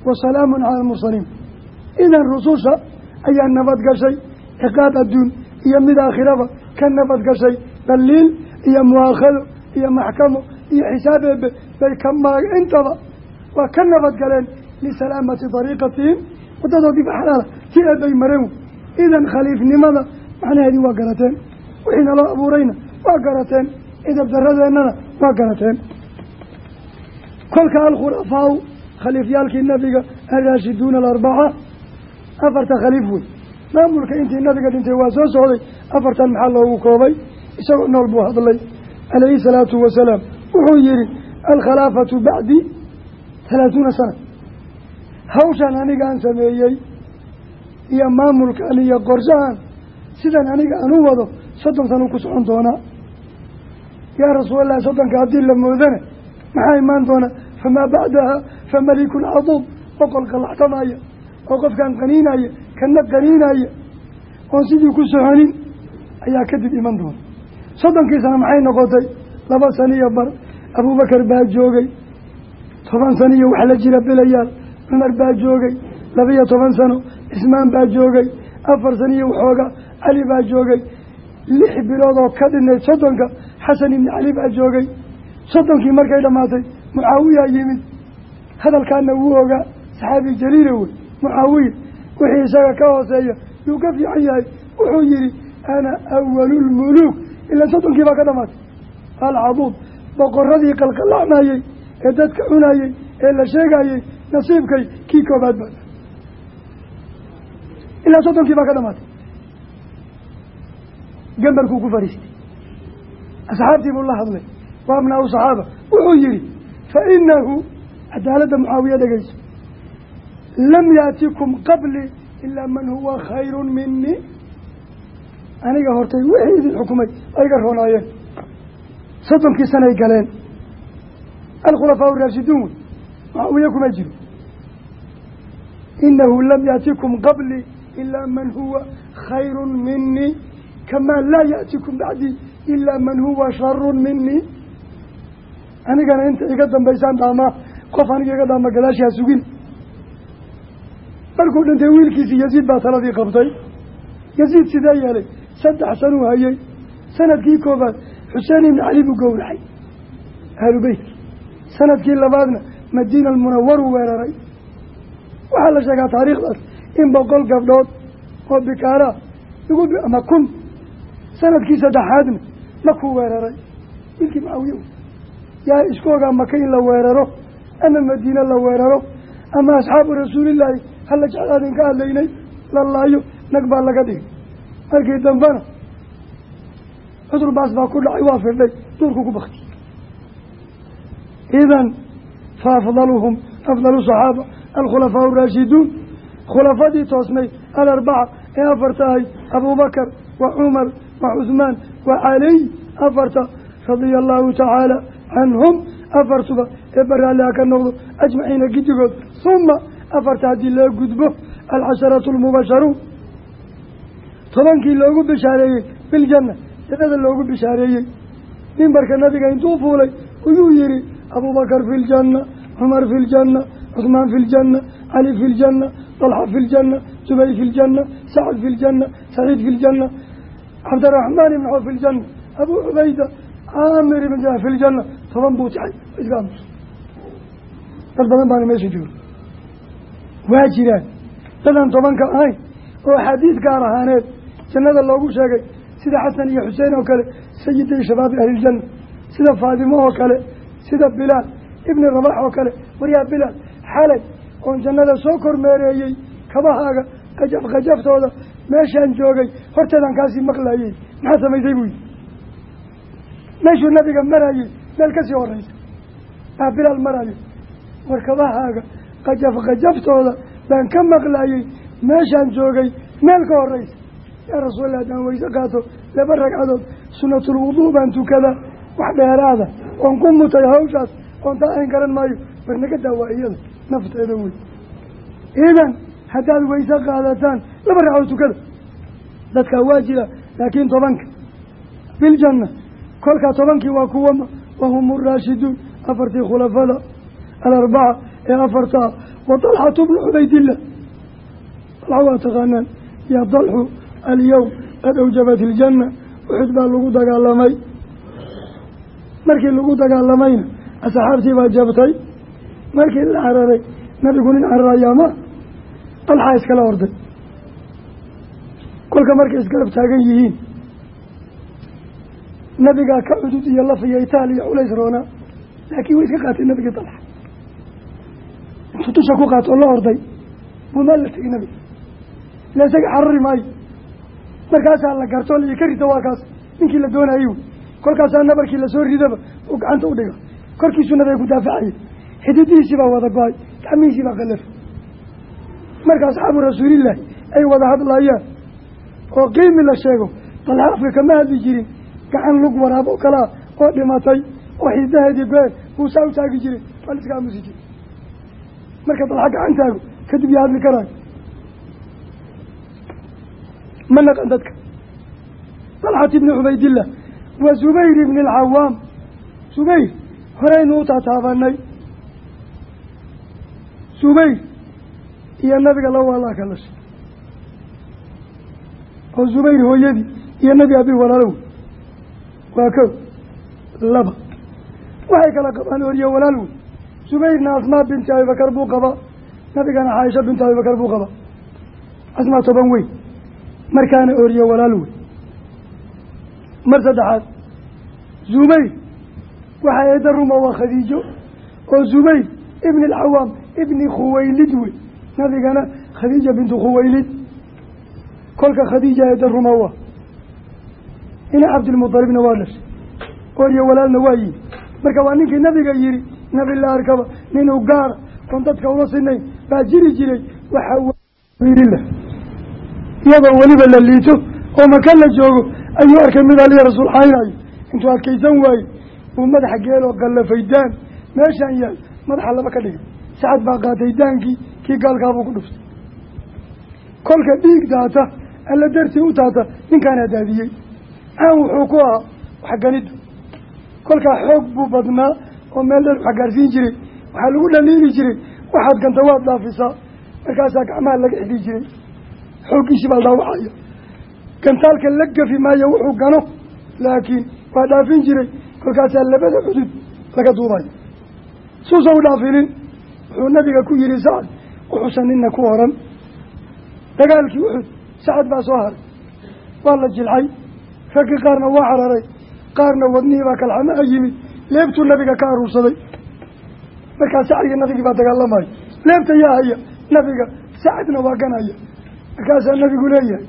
wa salaamun cala almursaliin idan rususha ayaa nabad gashay ciqaab adduun iyo mid aakhiraba ka nabad gashay daliil iyo muaakhado iyo maxkamo iyo xisaab eebe bay ka maag intaba waa ka nabad galeen lisalaamati dariiqatihim waddadoodiiba xalaala si eebbay mareen wey idan khaliifnimada macnaheedii waa garateen. Wixii naloo abuurayna waa garateen. Idab daradeennana waa garateen. Kolka alkhulafaau khaliifyaalkii nabiga alraashiduuna alarbaca afarta khaliif wey. Maamulka intii nabiga dhintay waa soo socday afartan maxaa loogu koobay? Isagoo nool buu hadlay. Calayhi salaatu wasalaam. Wuxuu yihi alkhalaafatu bacdi halaatuuna sana hawshan aniga aan sameeyey iyo maamulkan iyo qorshahan sidan aniga aan u wado soddon sana ku socon doonaa yaa rasuulallah soddonka haddii la moodana maxaa imaan doona? Famaa bacdaha fa malikun caduub boqol qalaxtamaya oo qofkan qaniinaya kana qaniinaya oon sidii ku soconin ayaa kadib iman doona. Soddonkii sana maxay noqotay? Laba saniyo bar abuubakar baa joogay toban sano iyo wax la jira belayaal cumar baa joogay laba-iyo toban sano cismaan baa joogay afar sano iyo waxooga cali baa joogay lix bilood oo ka dhinayd soddonka xasan ibni cali baa joogay. Soddonkii markay dhammaatay mucaawiya yimid. Hadalkaana wuu ogaa saxaabi jaliila wey mucaawiya wixii isaga ka hooseeya yuu ka fiican yahay wuxuu yihi ana awalulmuluuk ilaan soddonkii baa ka dhamaatay. Alcaduud boqoradii qalqalaacmayey ee dadka cunayey ee la sheegayey nasiibkay kii koobaad baa ilaa soddonkii baa ka dhamaatay gambarkuu ku fariistay asxaabtii buu la hadlay waa abnaa u saxaaba wuxuu yihi fa inahu cadaaladda mucaawiya dhegeyso lam yaatikum qablii ilaa man huwa khayru minii aniga hortay wixii idin xukumay ay ga roonaayeen. Soddonkii sanay galeen. Alkhulafaa raashiduun mucaawiya kuma jiro inahu lam yaatikum qablii ilaa man huwa khayru minii kamaa laa yaatikum bacdii ilaa man huwa sharu minii anigana inta iga dambaysaan dhaamaa qof aniga iga dhaama gadaashaa sugin markuu dhintay wiilkiisii yaziid baa taladii qabtay yaziid sidee yeelay saddex sanuu hayay sannadkii koobaad xuseen ibni cali buu gowracay ahlu beytki sannadkii labaadna madiina almunawaruu weeraray waxaa la sheegaa taariikhdaas. In boqol gabdhood oo bikaaraa lagu ama kun sannadkii saddexaadna makuu weeraray. Wiilkii mucaawiye yaa isku ogaa maka in la weeraro ama madiine la weeraro ama asxaabu rasuulillaahi hala jeclaadin ka hadlaynay la laayo nag baa laga dhigay. Markii dambena cudur baas baa ku dhacay waa firdhay duurku ku bakti idan fa afdaluhum afdalu saxaaba alkhulafaa araashiduun khulafadii toosnay alarbaca ee afarta ahay abuubakar wa cumar wa cusmaan wa caliy afarta radia allahu tacaala canhum afartuba ee baraalliha ka noqdo ajmaciina gidigood huma afarta haddii loo gudbo alcasharatu almubasharuun tobankii loogu bishaareeyey biljanna jannada loogu bishaareeyey mimbarka nabiga intuu fuulay ayuu yihi abubakar fi ljanna cumar fi ljanna cuhmaan fi ljanna cali fi ljanna dalxa fi ljanna zubayr fi ljanna sacad fi ljanna saciid fi ljanna cabdiraxmaan ibn cawf fi ljanna abuu cubayda caamir ibn jah fi ljanna toban buu tixay iska amus dad badan baana meesha jooga waa jiraan dadaan tobanka ahayn oo axaadiis gaar ahaaneed jannada loogu sheegay sida xasan iyo xuseen oo kale sayidi shabaabi ahliljanna sida faadimo oo kale sida bilaal ibni rabax oo kale waryaa bilaal xalay oon jannada soo kormeereeyey kabahaaga qajaf qajaftooda meeshaan joogay horteedaan kaasii maqlayey. Maxaa samaysay buu yidhi? Meeshuu nabiga marayey meel ka sii horeysa baa bilaal marayo war kabahaaga qajaf qajaftooda baan ka maqlayey meeshaan joogay meel ka horeysa yaa rasuulallah haddaan weyse qaato laba ragcadood sunatulwuduu baan tukadaa wax dheeraada oon ku mutay hawshaas oon taa ayn garan maayo war naga daawaa iyada nafteeda wey idan haddaad weyse qaadataan laba ragcadood tukada dadkaa waa jira laakiin tobanka biljanna kolkaa tobankii waa kuwama wahum araashiduun afartii khulafada alarbaca ee afartaa wa dalxatu bnu cubaydillah dalxa waa taqaanaan yaa dalxu alyowm qad awjabat iljanna uxud baa lagu dagaalamay markii lagu dagaalamayna asxaabtii baa jabtay markii la cararay nabigu nin cararayaa ma dalxaa iskala orday. Kolka markay isgarab taagan yihiin nabigaa ka cudud iyo laf iyo itaal iyo culays roonaa laakiin way iska qaatay nabigii dalxa intuu dusha ku qaato oo la orday buu meel la tegay nabiga. Ila isaga xarari maayo. Markaasaa la gartoo la ka rita waa kaas ninkii la doonayay wy kolkaasaa nabarkii la soo ridaba uu gacanta u dhiga korkiisuu nabiga ku daafacaya xididihiisii baa wada go'ay gacmihiisii baa qalafa marka asxaabu rasuulillaahi ay wada hadlaayaan oo qiimi la sheego dalxa afka kama hadli jirin gacan lug waraab oo oo dhimatay oo xididaheedii go-een buu saa u taagi jiray la iska aamusi jiray marka dalxa gacantaagu kadib yaa hadli karaayo ma naqan dadka. Dalxat ibni cubaydillah wa zubayr ibni alcawaam zubayr horeynu u taataabanay zubayr iyo nabiga laba waalaa ka lashay. Oo zubayr hooyadii iyo nebi abi walaalow. Waa kow laba. Waxay kala qabaan oriyo walaal wey zubayrna asmaa binti abibakar buu qabaa nabigana caaisha binti abibakar buu qabaa. Asmaa toban weyn markaana oriyo walaal wey mar saddexaad zubayr waxay eedda ruma waa khadiijo oo zubayr ibni alcawaam ibni khuwaylid wey nabigana khadiija bintu khuwaylid kolka khadiija eedda ruma waa ina cabdilmutalibna waa dhashay oriyo walaalna waa yihi marka waa ninkii nabiga yihi nabi la arkaba ninuu gaara oon dadka ula sinayn baa jiri jiray waxaa wiilillah iyadoo weliba la liito oo maka la joogo ayuu arkay mid aliya rasuul xaynayo intuu adkaysan waaye uu madaxa geeloo gallafay daan meeshaan yaal madaxa laba ka dhigay sacad baa qaatay daankii kii gaalkaabuu ku dhuftay. Kolka dhiig daata alla dartii u taata ninkaanaa daadiyey caan wuxuu ku ahaa waxganidda kolkaa xoog buu badnaa oo meel dheer wax gaarsiin jiray. Waxaa lagu dhaliili jiray. Waxaad ganta waad dhaafisaa. Markaasaa gacmaha laga xidhi jiray. Xooggiisii baa dhaawacaya. Gantaalka la gafi maayo wuxuu gano laakiin waa dhaafin jiray. Kolkaasaa labada cudud laga duubayo suusa u dhaafinin wuxuu nabiga ku yihi sacad wuxuusan nina ku horan dagaalkii uxud sacad baa soo haray. Waa la jilcay raggii qaarna waa cararay qaarna wadnihii baa kalxamaha yimid leebtuu nabiga ka aruursaday. Markaa sacad iyo nabigii baa dagaalamayo leebta yaa haya nabiga sacadna waa ganaya. Markaasaa nabigu leeyahay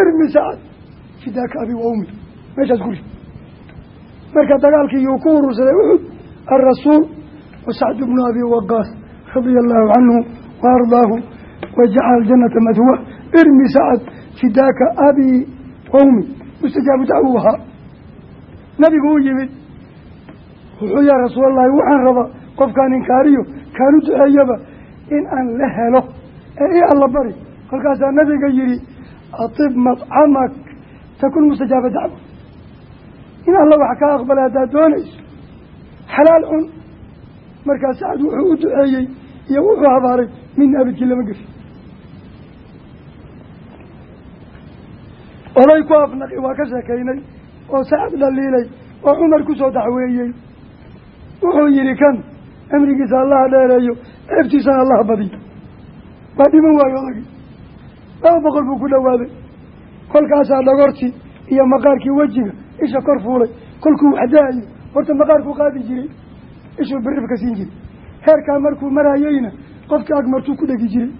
irmi sacad fidaaka abi wa umi meeshaas guri marka dagaalkii yuu ku urursaday uxud alrasuul wa sacd bnu abi waqaas radia allahu canhu wa ardaahu wajacala aljanata madwa irmi sacad fidaaka abi wa umi mustajaabu dacwu ahaa nabigu u yimid wuxuu yaa rasuulallahi waxaan rabaa qofkaan inkaariyo kaanu duceeyaba in aan la helo ee i alla bari kolkaasaa nabiga yihi atib madcamak takun mustajaaba dacwa in alla wax ka aqbala haddaad doonayso xalaal cun markaa sacad wuxuu u iyo wuxuu habaaray min abidkii lama gefi oday ku afnaqi waa ka sheekaynay oo sacad dhaliilay oo cumar ku soo dacweeyey wuxuu yihi kan amrigiisa allaha dheereeyo ceebtiisana allaha badiyo waa dhiman waayo odagii. Laba boqol buu ku dhowaaday. Kolkaasaa dhagortii iyo maqaarkii wejiga isha kor fuulay. Kolkuu waxdaayo horta maqaarkuu qaadi jiray. Ishuu biribka siin jiray heerkaa markuu maraayeyna qofkii agmartuu ku dhegi jiray.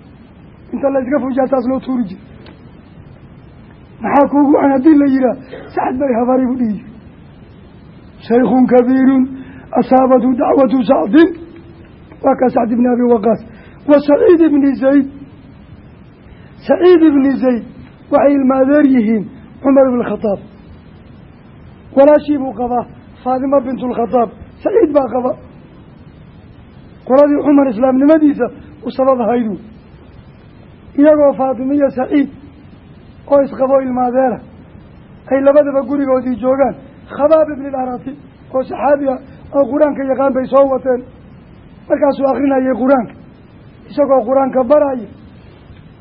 Inta la yska fujaa taas loo tuuri jiray. Maxaa kuugu can haddii la yihaah sacad bay habari buu dhihi jiray. Shaykhun kabiirun asaabathu dacwatu sacdin. Waa kaa sacd ibni abi waqaas. Wa saciid ibni zayd. Saciid ibni zayd waxay ilmaadeer yihiin cumar ibn khadaab walaashii buu qabaa faadima bint lkhadaab saciid baa qaba qoladii cumar islaamnimadiisa u sabab ahaydu. Iyagoo faatimiyo saciid oo isqabo ilmaadeera ay labadaba gurigoodii joogaan. Khabaab ibni larati oo saxaabi ah oo qur'aanka yaqaan bay soo wateen. Markaasuu akrinayay qur'aanka. Isagoo qur'aanka baraya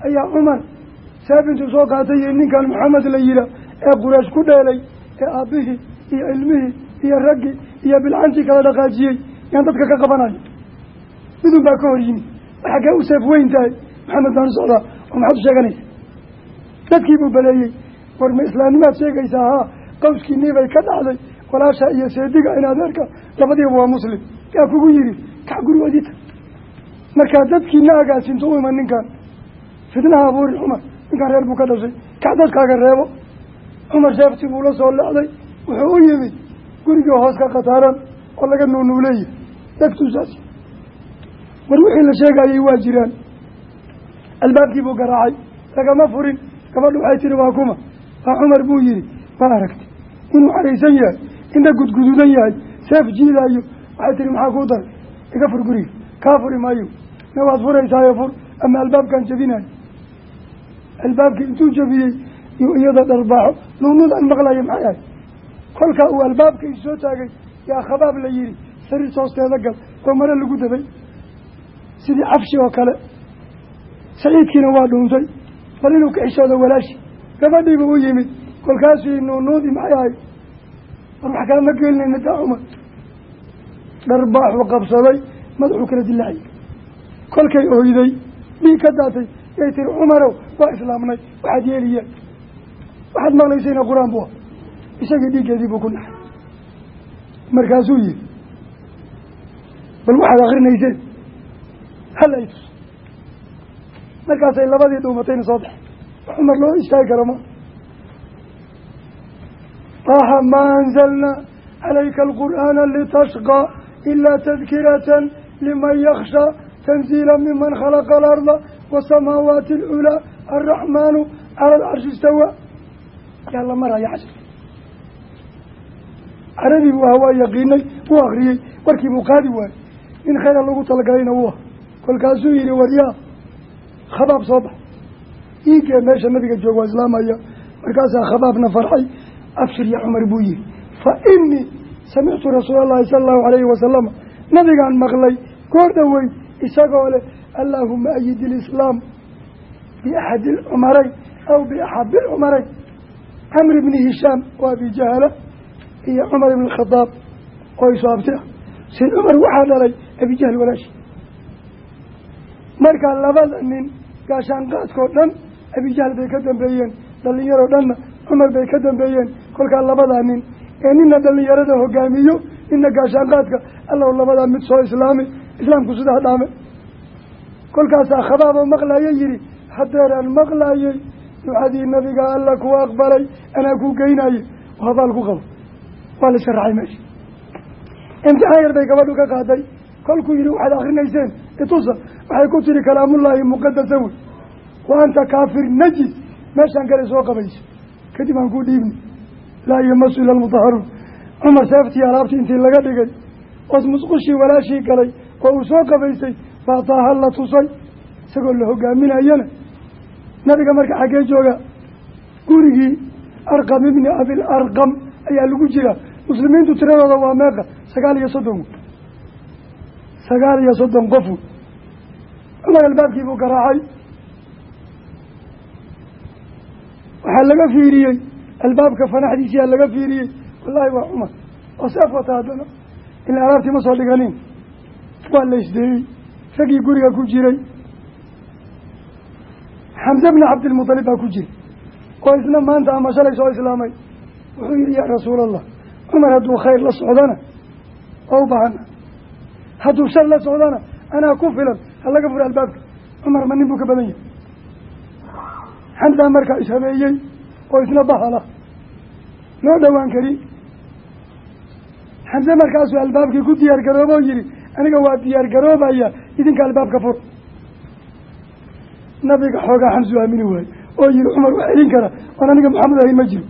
ayaa cumar saabintuu soo qaatay ninkan maxamed la yihaa ee quraysh ku dheelay ee aabbihii iyo ilmihii iyo raggii iyo bilcantii kala dhaqaajiyey. Yaan dadka ka qabanayo midun baa ka hor yimi. Waxaa kee u seef weyn tahay maxamed baan u socdaa oo maxaad u sheeganaysa? Dadkii buu baleeyey war ma islaamnimaad sheegaysaa haa qawskiinii bay ka dhacday walaasha iyo seediga in adeerka labadiiba waa muslim. Yaa kugu yidhi kac gurigoodita markaa dadkiina agaasinto u iman ninkan fitnaha abuuri cumar ninkan reer buu ka dhashay. Kac dadkaaga reebo. Cumar sheefti buu la soo lecday wuxuu u yimid gurigii hoos ka khataaran oo laga nuunuuleeya degtuusaas war wixii la sheegayay waa jiraan. Albaabkii buu garaacay. Lagama furin. Gabadhu waxay tihi waa kuma. Waa cumar buu yihi waa aragtay inuu xaraysan yahay indha gudgududan yahay seef jiidaayo. Waxay tihi maxaa kuu daray? Iga fur guriga. Kaa furi maayo. Na waad furaysaayo fur ama albaabkaan jabinayo albaabkii intuu jabiyey iyo iyada dharbaaxo nuunudan maqlaya maxay ahay? Kolkaa uu albaabka isoo taagay yaa khabaab la yihi sariir hoosteeda gal oo mare lagu dabay sidii cabshi oo kale saciidkiina waa dhuuntay bal inuu ka xishoodo walaashi gabadhiiba u yimid. Kolkaasuu nuunuudii maxay ahay war wax kalama gelinayna daa cumar dharbaaxuu qabsaday madaxuu kala dilaacay kolkay oyday dhiig ka daatay. Yay tiri cumarow waa islaamnay. Waxaad yeeliyeen. Waxaad maqlaysayna qur'aan buu ah. Isagii dhiiggeedii buu ku naxay. Markaasuu yihi bal waxaad akrinayseen hal ay tus markaasay labadii dhuumatayna soo baxay cumar loo istaagi karo ma طaha ma anzalna calayka alqur'aana litashqى ilaa tadkiratan liman yaksha tanziila miman khalaqa alarda wasamaawaati اlculaa alraxmaanu cala alcarshi istawa yaa la maraya cashir carabi buu ahaa waa yaqiinay wuu akriyey warkii buu qaadi waayey in khayra lagu talagalayna wuu ah kolkaasuu yihi waryaa khabaab soo bax. Iigee meesha nabiga jooga waa islaamaya markaasaa khabaabna farxay. Abshir ya cumar buu yihi fa inii samictu rasuula allahi sala allahu alayhi wasalama nabigaan maqlay goor dhowey isagoo leh allaahuma ayid ilislaam biaxadi ilcumarayn aw biaxabi ilcumarayn camr bni hishaam waa abi jahala iyo cumar ibn khadaab oo isu abti ah sayd cumar waxaa dhalay abijahl walaashi markaa labada nin gaashaanqaadkao dhan abijahl bay ka dambeeyeen dhalinyaroo dhanna cumar bay ka dambeeyeen. Kolkaa labadaa nin ee nina dhalinyarada hogaamiyo nina gaashaanqaadka allow labadaa mid soo islaami islaamku sidaa dhaame. Kolkaasaa khabaaba maqlayo yihi hadeeraan maqlayey ducadii nabiga alla ku aqbalay anaa ku geynaye habaal ku qabo. Waa la iska raacay meesha imtixaan yar bay gabadhu ka qaaday kolkuu yihi waxaad akrinayseen itusa waxay ku tiri kalaamullaahi muqadasa wey wa anta kaafir najis. Meeshaan kale soo qabayso kadib aan ku dhiibni laa yamasu ila almutaharuun cumar seeftii alaabtii intii laga dhigay ood musqushii walaashii galay oo uu soo qabaysay baa taaha la tusay. Isagoo la hogaaminayana nabiga marka xaggee jooga gurigii arqam ibni abil arqam ayaa lagu jiraa muslimiintu tiradooda waa meeqa sagaal iyo soddon sagaal iyo soddon qofu cumar albaabkii buu garaacay. Waxaa laga fiiriyey albaabka fanaxdiisiyaa laga fiiriyey. Wallaahi waa cumar. Oo seef wata haddana. Ila alaabtii ma soo dhiganin. Waa la isdeeyey. Ragii guriga ku jiray. Xamse bni cabdilmutalib baa ku jira. Oo isna maanta ama shalay soo islaamay. Wuxuu yihi yaa rasuul allah cumar hadduu khayr la socdana oo u baahana hadduu shar la socdana anaa ku filan ha laga fura albaabka. Cumar ma nin buu ka badan yahay. Xamdaa markaa ishabeeyey oo isna bahala loo dhowaan karin xamse markaasuu albaabkii ku diyaar garoobo oo yihi aniga waa diyaar garoobaya idinka albaabka fur. Nabiga xoogaa xamsu aamini waaye oo yihi cumar wax celin kara oon aniga maxamed ahayn ma jiro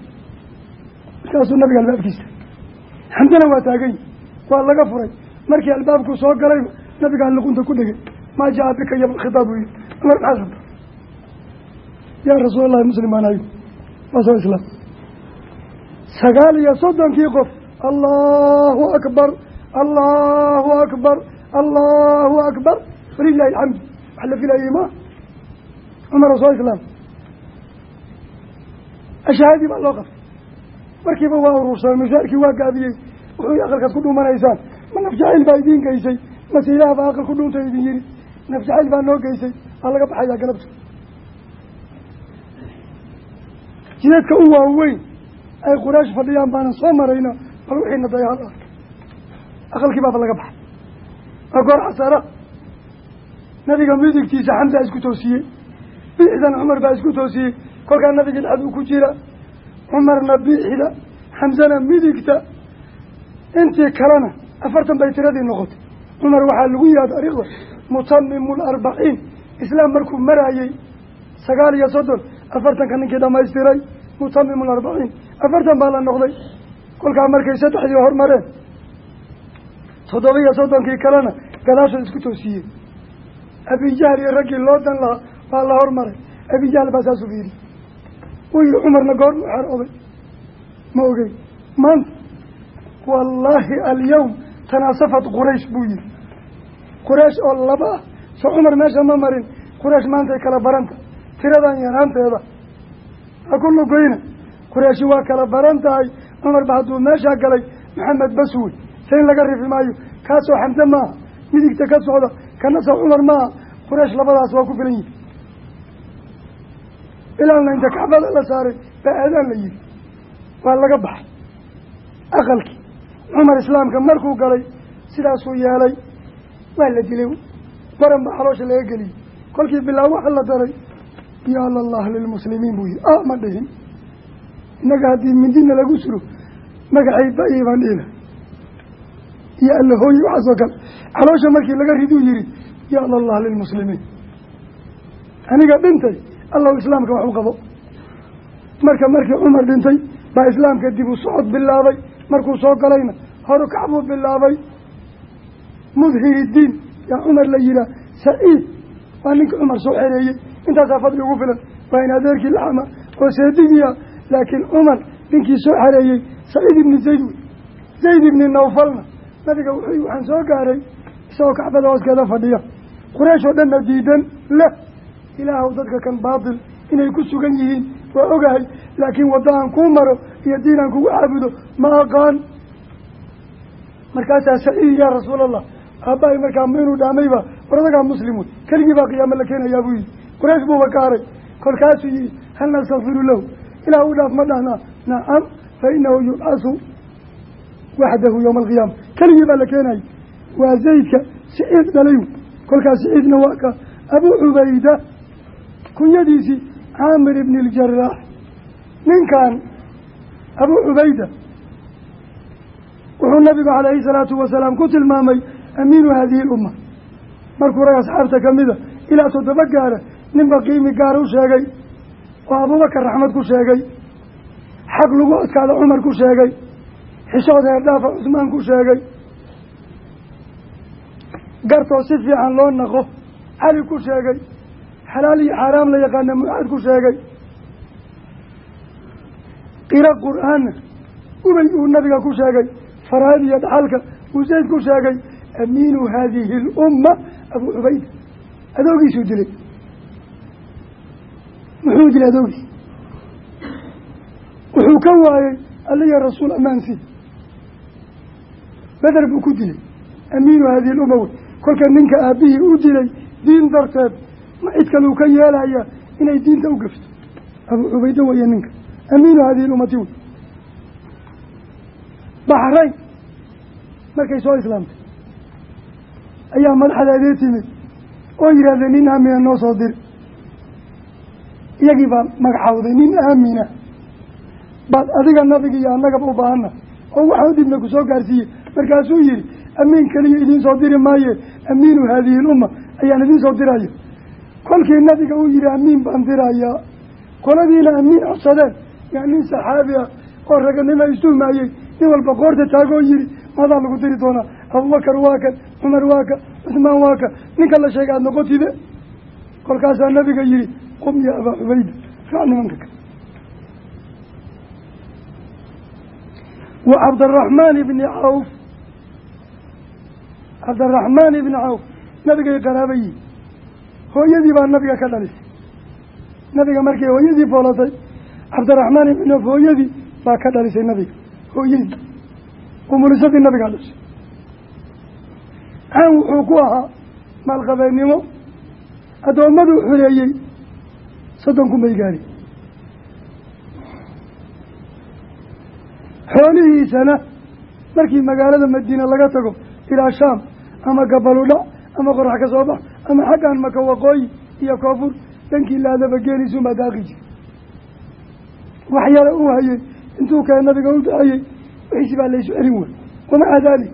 markaasuu nabiga albaabkiisa xamdana waa taagany waa laga furay markii albaabku soo galayba nabigaan luqunta ku dhegay maa jaa bika ya khitaab buu yihi cumar maxaad rabta yaa rasuul allahi muslim waa soo islaam sagaal iyo soddonkii qof allahu akbar allahu akbar allahu akbar. Walilahi alxamdu. Wax la filayey maa cumar oo soo islaam ashahaadii baa loo qabtay. Markiiba waa uruursamay mashaarkii waa gaabiyey wuxuu aqalkaad ku dhumanaysaan ma nafjacayl baa idiin geysay? Mase ilaah baa aqal ku dhuuntay idin yihi nafjacayl baa noo geysay? Waa laga baxayaa galabta jidadka u waaweyn ay quraysh fadhiyaan baanan soo marayna bal wixiina dayaal arka. Aqalkii baaba laga baxay. Waa goor casara. Nabiga midigtiisa xamsaa isku toosiyey. Biixdana cumar baa isku toosiyey. Kolkaa nabiga dhexd uu ku jira. Cumarna biixda xamsana midigta. Intii kalena afartan bay tiradii noqotay. Cumar waxaa lagu yihaha taariikhda mutamimu larbaciin islaam markuu maraayey sagaal iyo soddon afartanka ninkii dhamaystiray mutamimu larbaciin afartan baa la noqday kolkaa markay saddexdii hormareen toddoba iyo soddonkii kalena gadaashood isku toosiyey abijahl iyo raggii loo dan lahaa baa la hormaray abijahl baa saasuu yidhi wuu yihi cumarna goor u xer oday? Ma ogey maanta wallaahi alyawm tanaasafat quraysh buu yihi quraysh oo laba ah soo cumar meesha ma marin quraysh maantay kala baranta tiradan yaraanteeda ha ku lugoyna qurayshi waa kala baran tahay cumar ba hadduu meeshaa galay maxamed baswe sayn laga rifi maayo kaasoo xamse maaha midigta ka socda kana soo cumar maaha quraysh labadaas waa ku filan yihi ilaana inta kacbada la saaray baa aadaan la yihi waa laga baxay aqalkii cumar islaamka markuu galay sidaasuu yeelay waa la dilay waran baa xaloosha laga geliyey kolkii bilaab waxa la daray. Ya lallah lilmuslimiin buu yihi a ma dhihin. Innaga haddii mindina lagu suro magacay ba'i baan dhihila iyo allahooye waxaasoo kale xaloosha markii laga riduu yihi ya lallah lilmuslimiin aniga dhintay allahu islaamka wax u qabo. Marka markii cumar dhintay baa islaamka dib u socod bilaabay markuu soo galayna horu kac buu bilaabay. Mudhiri diin yaa cumar la yihaah saciid waa ninka cumar soo xereeyey. Intaasaa fadli ugu filan. Waa in adeerkii laxama oo seedigiia laakiin cumar ninkii soo xereeyey saciid ibni zayd wey. Zayd ibni nawfalna nabiga wuxuu waxaan soo gaaray isagoo kacbada hooskeeda fadhiya. Quraysh oo dhanna diidan leh. Ilaahw dadka kan baatil inay ku sugan yihiin. Waa ogahay laakiin wadda aan kuu maro iyo diin aan kugu caabudo ma aqaan. Markaasaa saciid yaa rasuul allah aabbahay markaa ma inuu dhaamayba war adagaa muslim wey keligii baa qiyaamo la keenayaa buu yihi quraysh buuba ka haray kolkaasuu yihi hal nastakfiru lahu? Ilaah u dhaaf ma dhahnaa nacam fa inahu yubcasu waxdahu yowma alqiyaama keligii baa la keenayay waa zaydka siciid dhalay kolkaas siciidna waa abuu cubayda kunyadiisii caamir ibni iljaraax ninkan abuu cubayda wuxuu nabigu calayhi salaatu wasalaam ku tilmaamay amiinu hadihi lumma. Markuu rag asxaabta kamida ilaa toddoba gaara ninba qiimi gaara u sheegay oo abuubakar raxmad ku sheegay xaq lagu adkaada cumar ku sheegay xishood heerdhaafa cusmaan ku sheegay. Gartoo si fiican loo naqo cali ku sheegay xalaal iyo xaaraam la yaqaana mucaad ku sheegay qiro qur'aanna ubay uu nabiga ku sheegay faraa'id iyo dhaxalka uu zayd ku sheegay amiinu haadihi lumma abuu cubayda adoogiisuu dilay. Muxuu dilay adoogiis? Wuxuu ka waayey aliya rasuul ammaansi. Beder buu ku dilay. Amiinu haadihi lumma wey kolka ninka aabbihii u dilay diin darteed ma cid ka yeelaya inay diinta u gafto? Abuu cubayde weeye ninka amiinu hadihi lummati wey baxrayn markay soo islaamtay. Ayaa madaxdeedii timid. Oo yidhahdeen nin aamina noo soo diri iyagii baa magacawday nin aamina. Baad adiga nabiga iyo annagaba u baahana oo waxaa dibna ku soo gaarsiiyey. Markaasuu yihi amiin keliya idiin soo diri maaye. Amiinu haadihi lumma ayaan idiin soo diraya kolkii nabiga uu yihi amiin baan dirayaa. Qoladiina amiin codsadeen yaa nin saxaabi ah oo raganimo istuhmaayey nin walba qoorta taagoo yihi madaa lagu diri doonaa? Abubakar waa kan cumar waa ka cusmaan waa ka. Ninka la sheega aad noqotide kolkaasaa nabiga yihi qum ya abaa cubayda raac nimanka kale wa cabdaraxmaan ibni cawf cabdaraxmaan ibni cawf nabigay qaraaba yihi hooyadii baa nabiga ka dhalisay. Nabiga markay hooyadii foolatay cabdiraxmaan ibni cawf hooyadii baa ka dhalisay nabiga hooyadii umulisadii nabigaa dhashay caan wuxuu ku ahaa maalqabeennimo addoommaduu xuleeyey soddon kun bay gaari xoolihiisana markii magaalada madiina laga tago ilaa shaam ama gabaludhac ama qorax ka soo bax ama xaggan maka waqooyi iyo koonfur dhankii laadaba geelisuunbaa daaqi jira wax yara uu hayay intuu kee nabiga u duceeyey wixiisi baa laysu celin wey wamaca daalik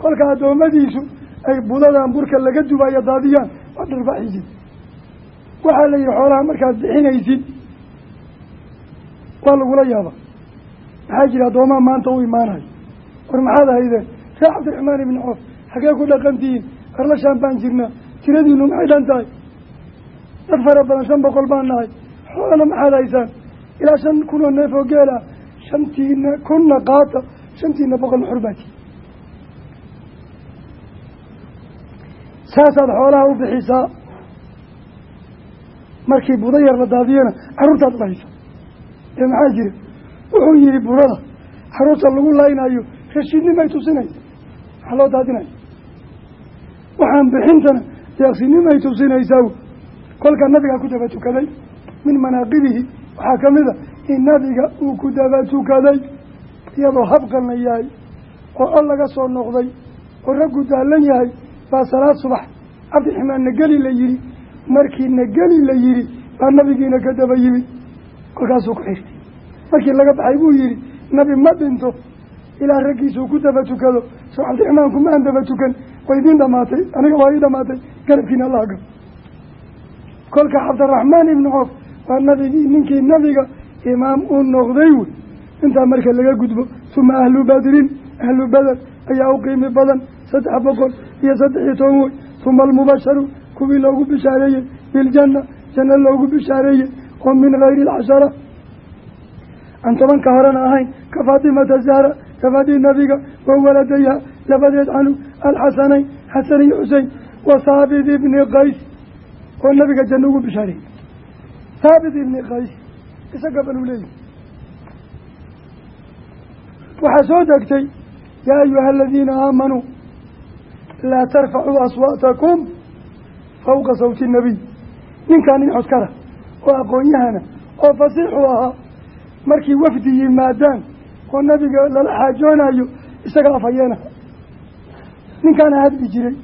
kolka addoommadiisu ay budadan burka laga dubayo daadiyaan waa dharbaaxijid waxaa la yihi xoolaha markaad bixinaysid waa lagula yaaba maxaa jira addoomaha maanta u imaanayo war maxaad haydeen ree cabdiraxmaan ibni coof xagee ku dhaqantihiin arlashaan baan jirnaa tiradiinu maxay dhan tahay? Dad fara badan shan boqol baan nahay xoolana maxaad haysaan ilaa shan kun oo neef oo geel ah shantiina kunna qaata shantiina boqol maxur baati saasaad xoolaha u bixisaa markii budo yar la daadiyana carruurtaad dhahaysa ee maxaa jira wuxuu yihi budada carruurta lagu laynayo rashiidnimay tusinaysa maxaa loo daadinaya waxaan bixintana deeqsinimay tusinaysaa kolka nabigaa ku daba min manaaqibihi waxaa ka mid a in nabiga uu ku daba tukaday iyadoo habqalna yahay oo al laga soo noqday oo raggu daalan yahay baa salaad subax cabdiraxmaan nageli la yihi markii nageli la yihi baa nabigiina ka daba yimid kolkaasuu ku xirtay. Markii laga baxay buu yihi nabi ma dhinto ilaa raggiisuu ku daba tukado. Soo cabdiraxmaan kuma daba tukan. Way idiin dhamaatay. Aniga waa ii dhamaatay. Garabkiina allaha gab. Kolka cabdiraxmaan ibni coof waa nabigii ninkii nabiga imaam uu noqday wey intaa marka laga gudbo uma ahlu badrin ahlu bader ayaa u qiimi badan saddex boqol iyo saddex iyo toban wey uma almubasharu kuwii loogu bishaareeyey biljanna janno loogu bishaareeyey oo min gayri alcashara aan tobanka horena ahayn ka faatimata zahra gabadhii nabiga wa waladayha labadeed canug alxasanayn xasan iyo wa haabit ibni qays oo nabiga janno ugu bishaareeyey haabit ibni qays isaga banuu leeyihi waxaa soo degtay yaa ayuha aladiina aamanuu laa tarfacuu aswaatakum fawqa sawti nabiy. Ninkaa nin codkara oo aqoon-yahana oo fasiixu ahaa markii wafdi yimaadaan oo nabiga lala xaajoonayo isaga afhayeena ninkaana hadli jiray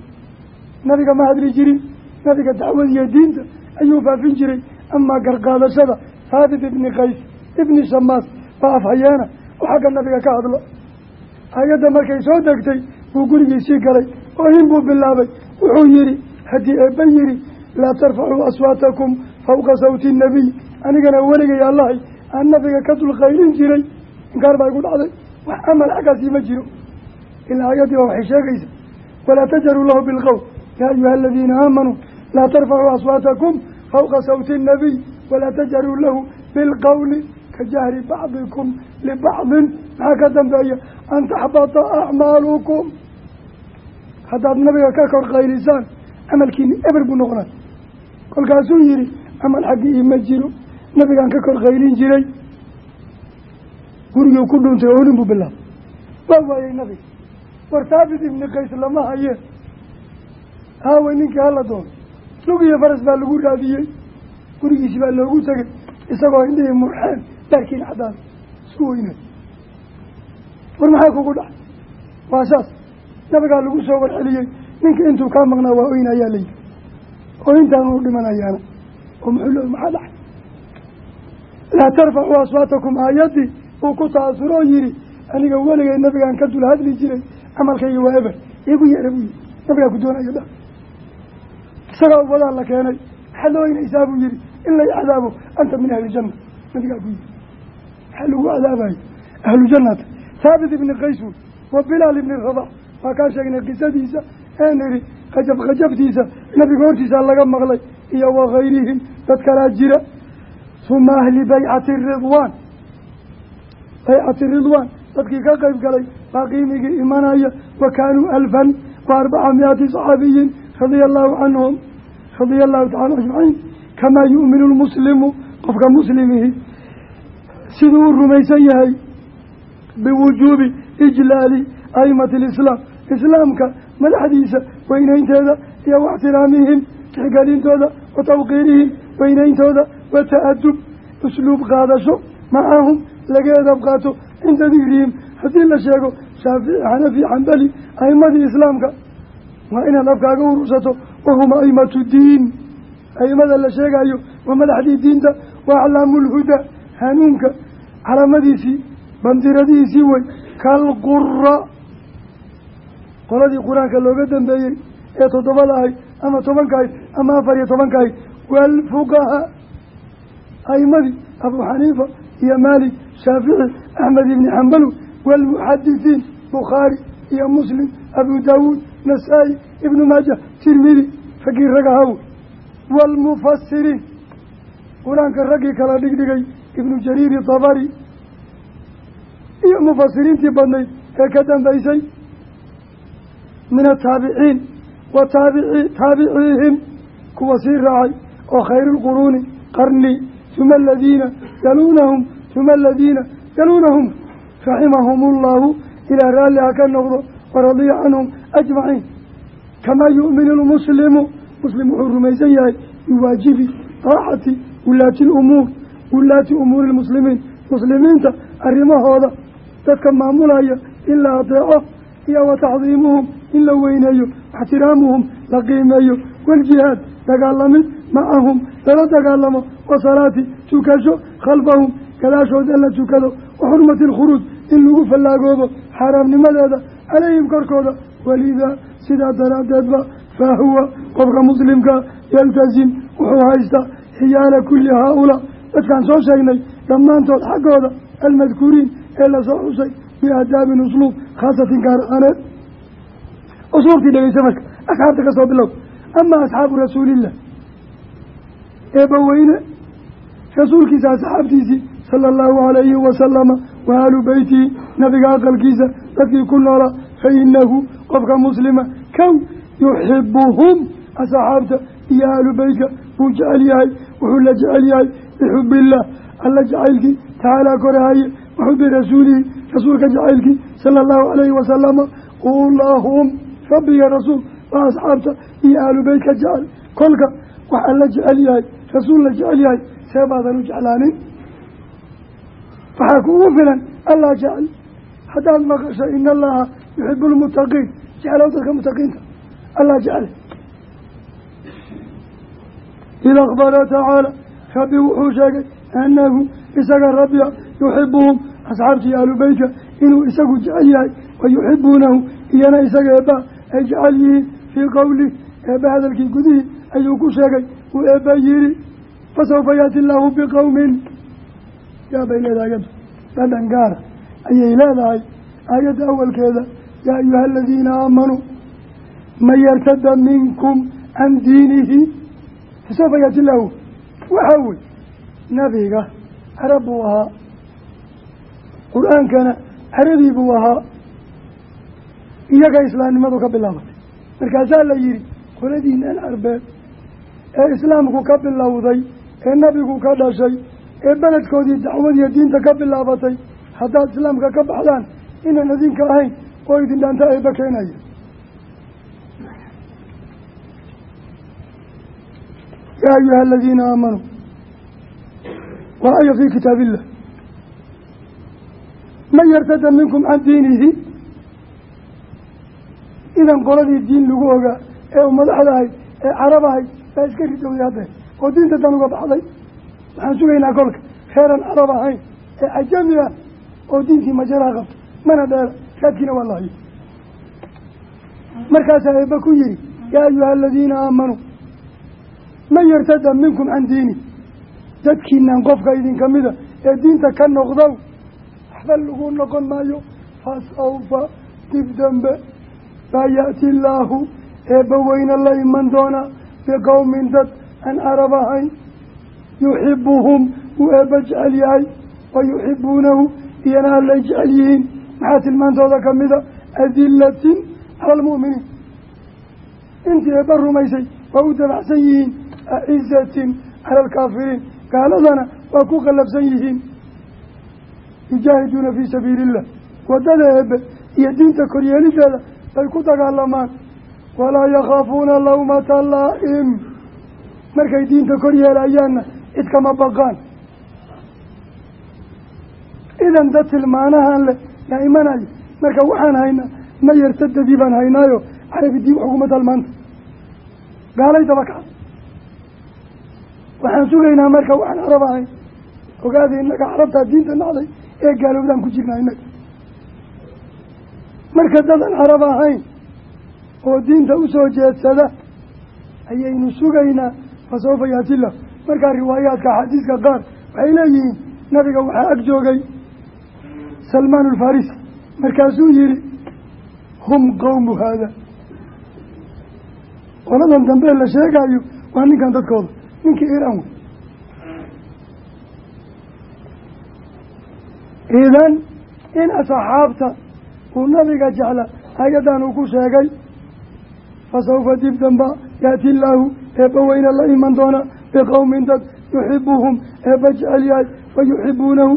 nabiga ma hadli jirin nabiga dacwad iyo diinta ayuu faafin jiray amaa garqaadashada haabit ibni qays ibni shamaas baa afhayeena oo xagga nabiga ka hadlo hay'adda markay soo degtay buu gurigiisii galay oo in buu bilaabay wuxuu yihi haddii eebba yihi laa tarfacuu aswaatakum fawqa sawti nabiy anigana weligay allahay aan nabiga ka dulqaylin jiray inkaar baa igu dhacday wax amal xaggaasii ma jiro ilaa ayadii baa waxay sheegaysa walaa tajaruu lahu bilqowl yaa ayuha aladiina aamanuu laa tarfacuu aswaatakum fawqa sawti nabiy walaa tajaruu lahu bilqowli ka jahri bacdikum libacdin maxaa ka dambeeya an taxbata acmaalukum haddaad nabiga ka kor qaylisaan camalkiini eber buu noqonay kolkaasuu yihi camal xaggii ima jiro nabigaan ka kor qaylin jiray gurigii ku dhuuntay oonin buu bilaabay waa waayey nabiga war thaabit ibni qays lama haye haaway ninkii hala doono lug iyo faras baa lagu raadiyey. Gurigiisi baa loogu tegay isagoo indhihii murxeen laakiin cadaan isku weynay war maxaa kugu dhacay waa saas. Nabigaa lagu soo warceliyey. Ninka intuu kaa maqnaa waa oyn ayaa layidhi ooyintaan u dhimanayaana. Oo muxuu le maxaa dhacay laa tarfacuu aswaatakum aayadii uu ku taasuro oo yihi aniga weligay nabigaan ka dul hadli jiray. Camalkayga waa eber. Igu yeera buu yihi nabigaa ku doonaya dha isagaa ubadaa la keenay. Maxaad la oynaysaa buu yihi in lay cadaabo anta min ahli janna. Nabigaa ku yihi maxaa lagu cadaabayo ahlu jannata haabit ibni qays wey wa bilaal ibni rabax waa kaa sheegnay qisadiisa een idhi khajab khajabtiisa nabiga hortiisa laga maqlay iyo wakayrihim dad kalaa jira. Uma ahli baycati ridwaan. Baycati ridwaan dadkii ka qeyb galay baa qiimigii imanaya wa kaanuu alfan wa arbaca mi-ati saxaabiyin radia allahu canhum radia allahu tacala ajmaciin kamaa yu'minu lmuslimu qofka muslimihi siduu u rumaysan yahay biwujuubi ijlaali aimati alislaam islaamka madaxdiisa weyneynteeda iyo waxtiraamihim tixgelintooda wa tawqiirihim weyneyntooda wa ta-adub usluub qaadasho macahum laga edab qaato cinda dikrihim haddii la sheego shaafici xanafi xambali a'imadii islaamka waa inaad afkaaga urursato wahum aimatu diin. Aimada la sheegayo waa madaxdii diinta waa aclaamu lhudaa hanuunka calaamadiisii bandiradihiisii wey kalqura qoladii qur'aanka looga dambeeyey ee toddobada ahay ama tobanka ahay ama afar iyo tobanka ahay waalfuqahaa a'imadii abuu xaniifa iyo maalik shaafici axmed ibni xambalu waalmuxadisiin bukhaari iyo muslim abuu daawuud nasaa-i ibnu maaja tirmidi raggii rag ahaw waalmufasiriin qur'aanka raggii kala dhigdhigay ibnu jariiri tabari iyo mufasiriintii badnayd ee ka dambaysay min ataabiciin wa taabici taabiciihim kuwa sii raacay oo khayru lquruuni qarni huma aladiina yaluunahum huma aladiina yaluunahum raximahum ullahu ilaa raalli ha ka noqdo waradiya canhum ajmaciin kamaa yu'minu lmuslimu muslim wuxuu rumaysan yahay biwaajibi daacati wulaati lumuur wulaati umuuri lmuslimiin muslimiinta arrimahooda dadka maamulaya in la adeeco iyo wa tacdiimuhum in la weyneeyo waxtiraamuhum la qiimeeyo waljihaad dagaalamid macahum lala dagaalamo wasalaati tukasho khalfahum gadaashooda la tukado wa xurmati alkhuruuj in lagu fallaagoobo xaaraamnimadeeda calayhim korkooda walidaa sidaa daraaddeedba fa huwa qofka muslimka yaltasim wuxuu haystaa xiyaala kulli haa-ulaa dadkaan soo sheegnay dhammaantood xaggooda almadkuuriin ee la soo xusay biaadaabin usluub khaasatin gaar ahaaneed usluubtii dhegeysa marka asxaabta ka soo bilow ama asxaabu rasuulillah eebbaweyne rasuulkiisa asxaabtiisii sala allahu calayhi wasalama wa ahlu beytihi nabiga aqalkiisa dadkii ku noolaa fa inahu qofka muslima kow yuxibuhum asxaabta iyo ahlu beytka buu jecel yahay wuxuu la jecel yahay bixubiillah alla jacaylkii tacaalaa korahaye waxubi rasuulihi rasuulka jacaylkii sala allahu calayhi wasalama ulahum rabbiga rasuul waa asxaabta iyo ahlu beytka jecel. Kolka waxaa la jecel yahay rasuul la jecel yahay see baadan u jeclaanin? Waxaa kuugu filan allah jecel haddaad maqasho ina allaha yuxibu lmuttaqiin jeclow dadka mutaqiinta allah jecel. Id akbara tacaala rabbi wuxuu sheegay annahu isaga rabbiga yuxibuhum asxaabtii ahlu beytka inuu isagu jecel yahay wa yuxibuunahu iyana isaga eebba ay jecel yihiin. Fii qowlih eebba hadalkii gudihii ayuu ku sheegay. Uu eebba yidhi fasawfa yaati illaahu biqowmin yaabay leedahay ayaddu dhadhan gaara ayay leedahay aayadda awalkeeda yaa ayuha aladiina aamanuu man yartada minkum can diinihi fasawfa yaati illaahu waxaa wey nabiga carab buu ahaa qur'aankana carabi buu ahaa iyaga islaamnimadu ka bilaabatay markaasaa la yihi qoladiinan arbeed ee islaamku ka bilowday ee nabigu ka dhashay ee beledkoodii dacwadiiyo diinta ka bilaabatay haddaad islaamka ka baxdaan inaan idinka ahayn oo idin dhaanta eeba keenaya yaa ayuha aladiina aamanuu waa aya fii kitaab illah man yartada minkum can diinihi idan qoladii diin lagu ogaa ee u madaxda ahayd ee carab ahayd baa iska ridowday haddee oo diinta dan uga baxday waxaan sugaynaa kolka reeran carab ahayn ee cajami ah oo diintii majaraa qabta mana dheera raadkiina waa lahayo markaasaa eebba ku yihi yaa ayuha aladiina aamanuu man yartada minkum can diini dadkiinan qofka idinka mida ee diinta ka noqdow waxba lagu noqon maayo fasawfa dib dambe baa yaati illaahu eebba weyne la iman doonaa biqowmin dad aan carab ahayn yuxibuhum wuu eebba jecel yahay wa yuxibuunahu iyana allay jecel yihiin maxaa tilmaantooda ka mida adilatin cala almu'miniin. Intii eebba rumaysay waa u dabacsan yihiin acizatin cala alkaafiriin gaaladana waa ku qallabsan yihiin. Yujaahiduuna fii sabiili illah waddada eebbe iyo diinta koryeelideeda bay ku dagaalamaan. Walaa yakhaafuuna lawmata laa'im. Markay diinta kor cid kama baqaan idan dad tilmaanahan leh yaa imanayo marka waxaan haynaa ma yartadadii baan haynaayo. Carabi diin wax uguma talmaanta gaalay daba kaca waxaan sugaynaa marka waxaan carab ahayn ogaada innaga carabtaa diinta nacday ee gaalowdaan ku jirnaa innaga. Marka dadan carab ahayn oo diinta u soo jeedsada ayaynu sugaynaa fa sawfa yaatilah markaa riwaayaadka axaadiiska qaar waxay leeyihiin nabiga waxaa ag joogay salmaan alfarisi markaasuu yihi hum qowmu haada. Qoladan dambe la sheegaayo waa ninkan dadkooda ninkii iiraan wey idan in asxaabta uu nabiga jecla hay'adan uu ku sheegay fa sawfa dib damba yaati illaahu eebba weyne la iman doona biqowmin dad yuxibuhum eebba jecel fa yuxibuunahu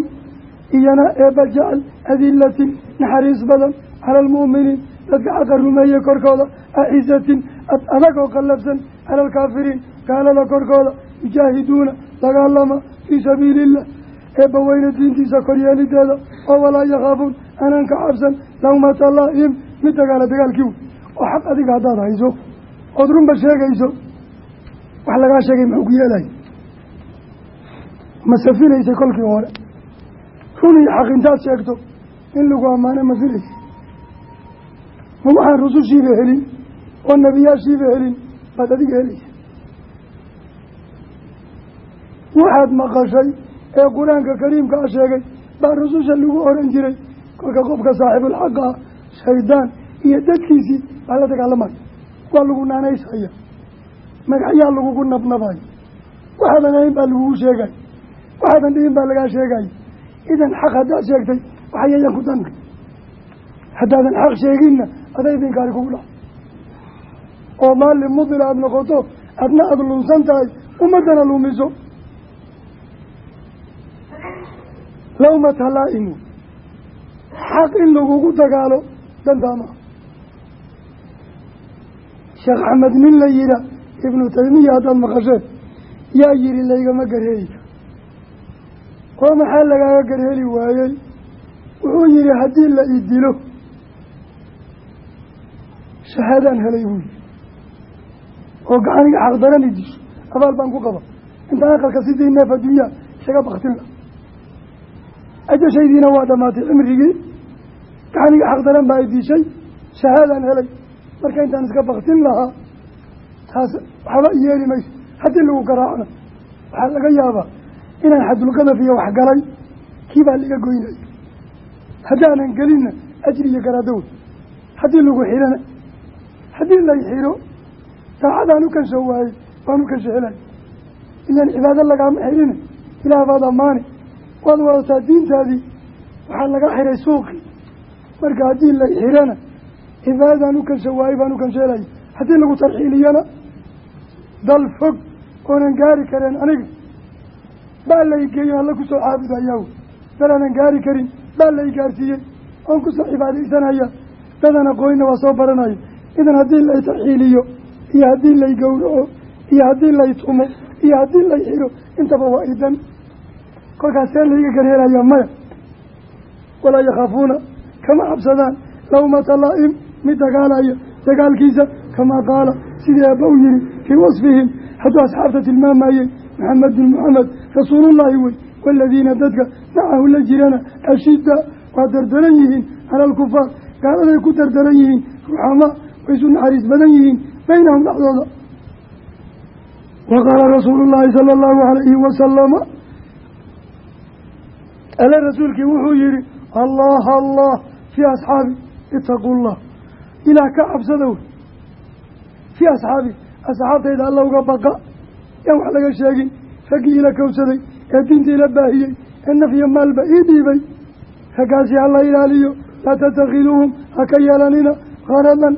iyana eebba jecel adilatin naxariis badan cala almu'miniin. Dadka xaqa rumeeye korkooda acizatin ad adag oo qallabsan cala alkaafiriin gaalada korkooda yujaahiduuna dagaalama fii sabiili illah eebba weyne diintiisa koryeelideeda oo walaa yakhaafuun anaan ka cabsan lawmata laa'im mid dagaala dagaalkii wey oo xaq adiga haddaad hayso ood runba sheegayso wax lagaa sheegay muxuu ku yeelay? Ma safinaysay kolkii hore run iyo xaq intaad sheegto in lagu ammaano ma filaysa ma waxaan rusushiiba helin oo nebiyaashiiba helin baad adiga helaysa. Waxaad maqashay ee qur'aanka kariimka a sheegay baa rususha lagu oran jiray kolka qofka saaxiibulxaqa ah shaydaan iyo dadkiisii baa la dagaalamaya waa lagu naanaysaya magacyaa lagugu nabnabayo waxaadan ahayn baa lagugu sheegay. Waxaadan dhihin baa lagaa sheegaya idan xaq haddaad sheegtay waxayayaan ku danka haddaadan xaq sheeginna aday idinkaari kugu dhac oo maalin mudila aada noqoto adna aada lunsan tahay ummaddana lumiso lawmata laa'imu xaq in lagugu dagaalo dantaa maa sheekh axmed nin la yiha ibnu taymiya haddaad maqasheen yaa yihi laygama garheeyka oo maxaa lagaaga garheli waayey? Wuxuu yihi haddii la i dilo shahaadaan helay buu yihi oo gacaniga xaqdaran i abaal baan ku qaba. Intaan aqalka sidii neef adduunyaa isaga baktinla ajashaydiina waa dhamaatay cimrigii. Gacaniga xaqdaran baa i dishay shahaadaan helay. Marka intaan iska baktin lahaa taas waxba yeeli mayso. Haddii lagu garaacna waxaa laga yaabaa inaan xadulqadaf iyo waxgalay kii baa liga goynaya haddaanan gelinna ajri iyo garaadowey haddii lagu xirana haddii lay xiro saacadaan u kansho waayey waan u kansho helay ilaan cibaado lagaama xirina ilaah baad ammaani. Waad wadataa diintaadii waxaa laga xiray suuqii. Marka haddii lay xirana cibaadadaan u kansho waayey baan u kansho helaya haddii lagu tarxiiliyana dal fog oonan gaari kareen aniga baa lay geeyo alla ku soo caabudayaa dal gaari karin baa lay gaarsiiyey oon ku soo cibaadaysanaya. Dadan aqoonina waa soo baranaya. Idan haddii lay tarxiiliyo iyo haddii lay gowraco iyo haddii lay tumo iyo haddii lay xiro intaba waa idan. Kolkaas see layga garheelaya maya. Walaa yakhaafuuna kama cabsadaan. Lawmata laa'im mid dagaalaya dagaalkiisa kamaa qaala. Sidii aabba u yihi fii wasfihim hadduu asxaabta tilmaamayey maxamedun maxamed rasuulullaahi wey waaladiina dadka macahu la jirana ashidda waa dardaran yihiin cala alkufaar gaaladay ku dardaran yihiin ruxamaa way isu naxariis badan yihiin baynahum dhexdooda. Wa qaala rasuulu llaahi sala allahu alayhi wasalama ale rasuulkii wuxuu yihi allah allah fii asxaabi itaqu llah ilaah ka cabsada wey. Fii asxaabi asxaabtayda alla uga baqa yaan wax laga sheegin raggii ila kowsaday ee diinta ila baahiyey ee nafya maalba ii dhiibay. Raggaasi hala ilaaliyo laa tatakhiduuhum ha ka yeelanina haradan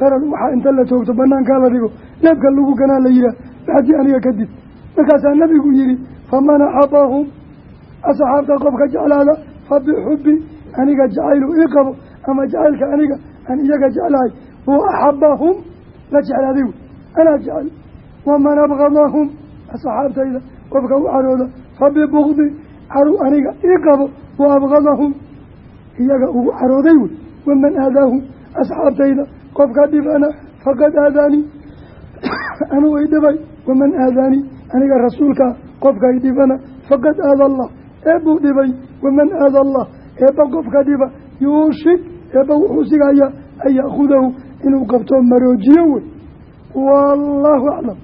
haran waxaa inta la toogto banaankaa la dhigo neebka lagu ganaa la yihaah bacdi aniga kadib. Markaasaa nabigu yihi faman axabahum asxaabta qofka jeclaada fa bixubbi aniga jacaylu ii qabo ama jacaylka aniga aan iyaga jeclahay buu axabahum la jeclaaday wey anaa jecel waman abgadahum asxaabtayda qofka u carooda fa bibugdi caru aniga ii qabo wa abgadahum iyaga ugu carooday wey waman aadaahum? Asxaabtayda qofka dhibana faqad aadaanii [coughs] anuu i dhibay waman aadaanii aniga rasuulkaa qofka i dhibana faqad aada allah. Eebbuu dhibay waman aada allah? Eebba qofka dhiba yuushik. Eebba wuxuu sigayaa an ya'khudahu inuu qabto maroojiyo wey wallaahu aclam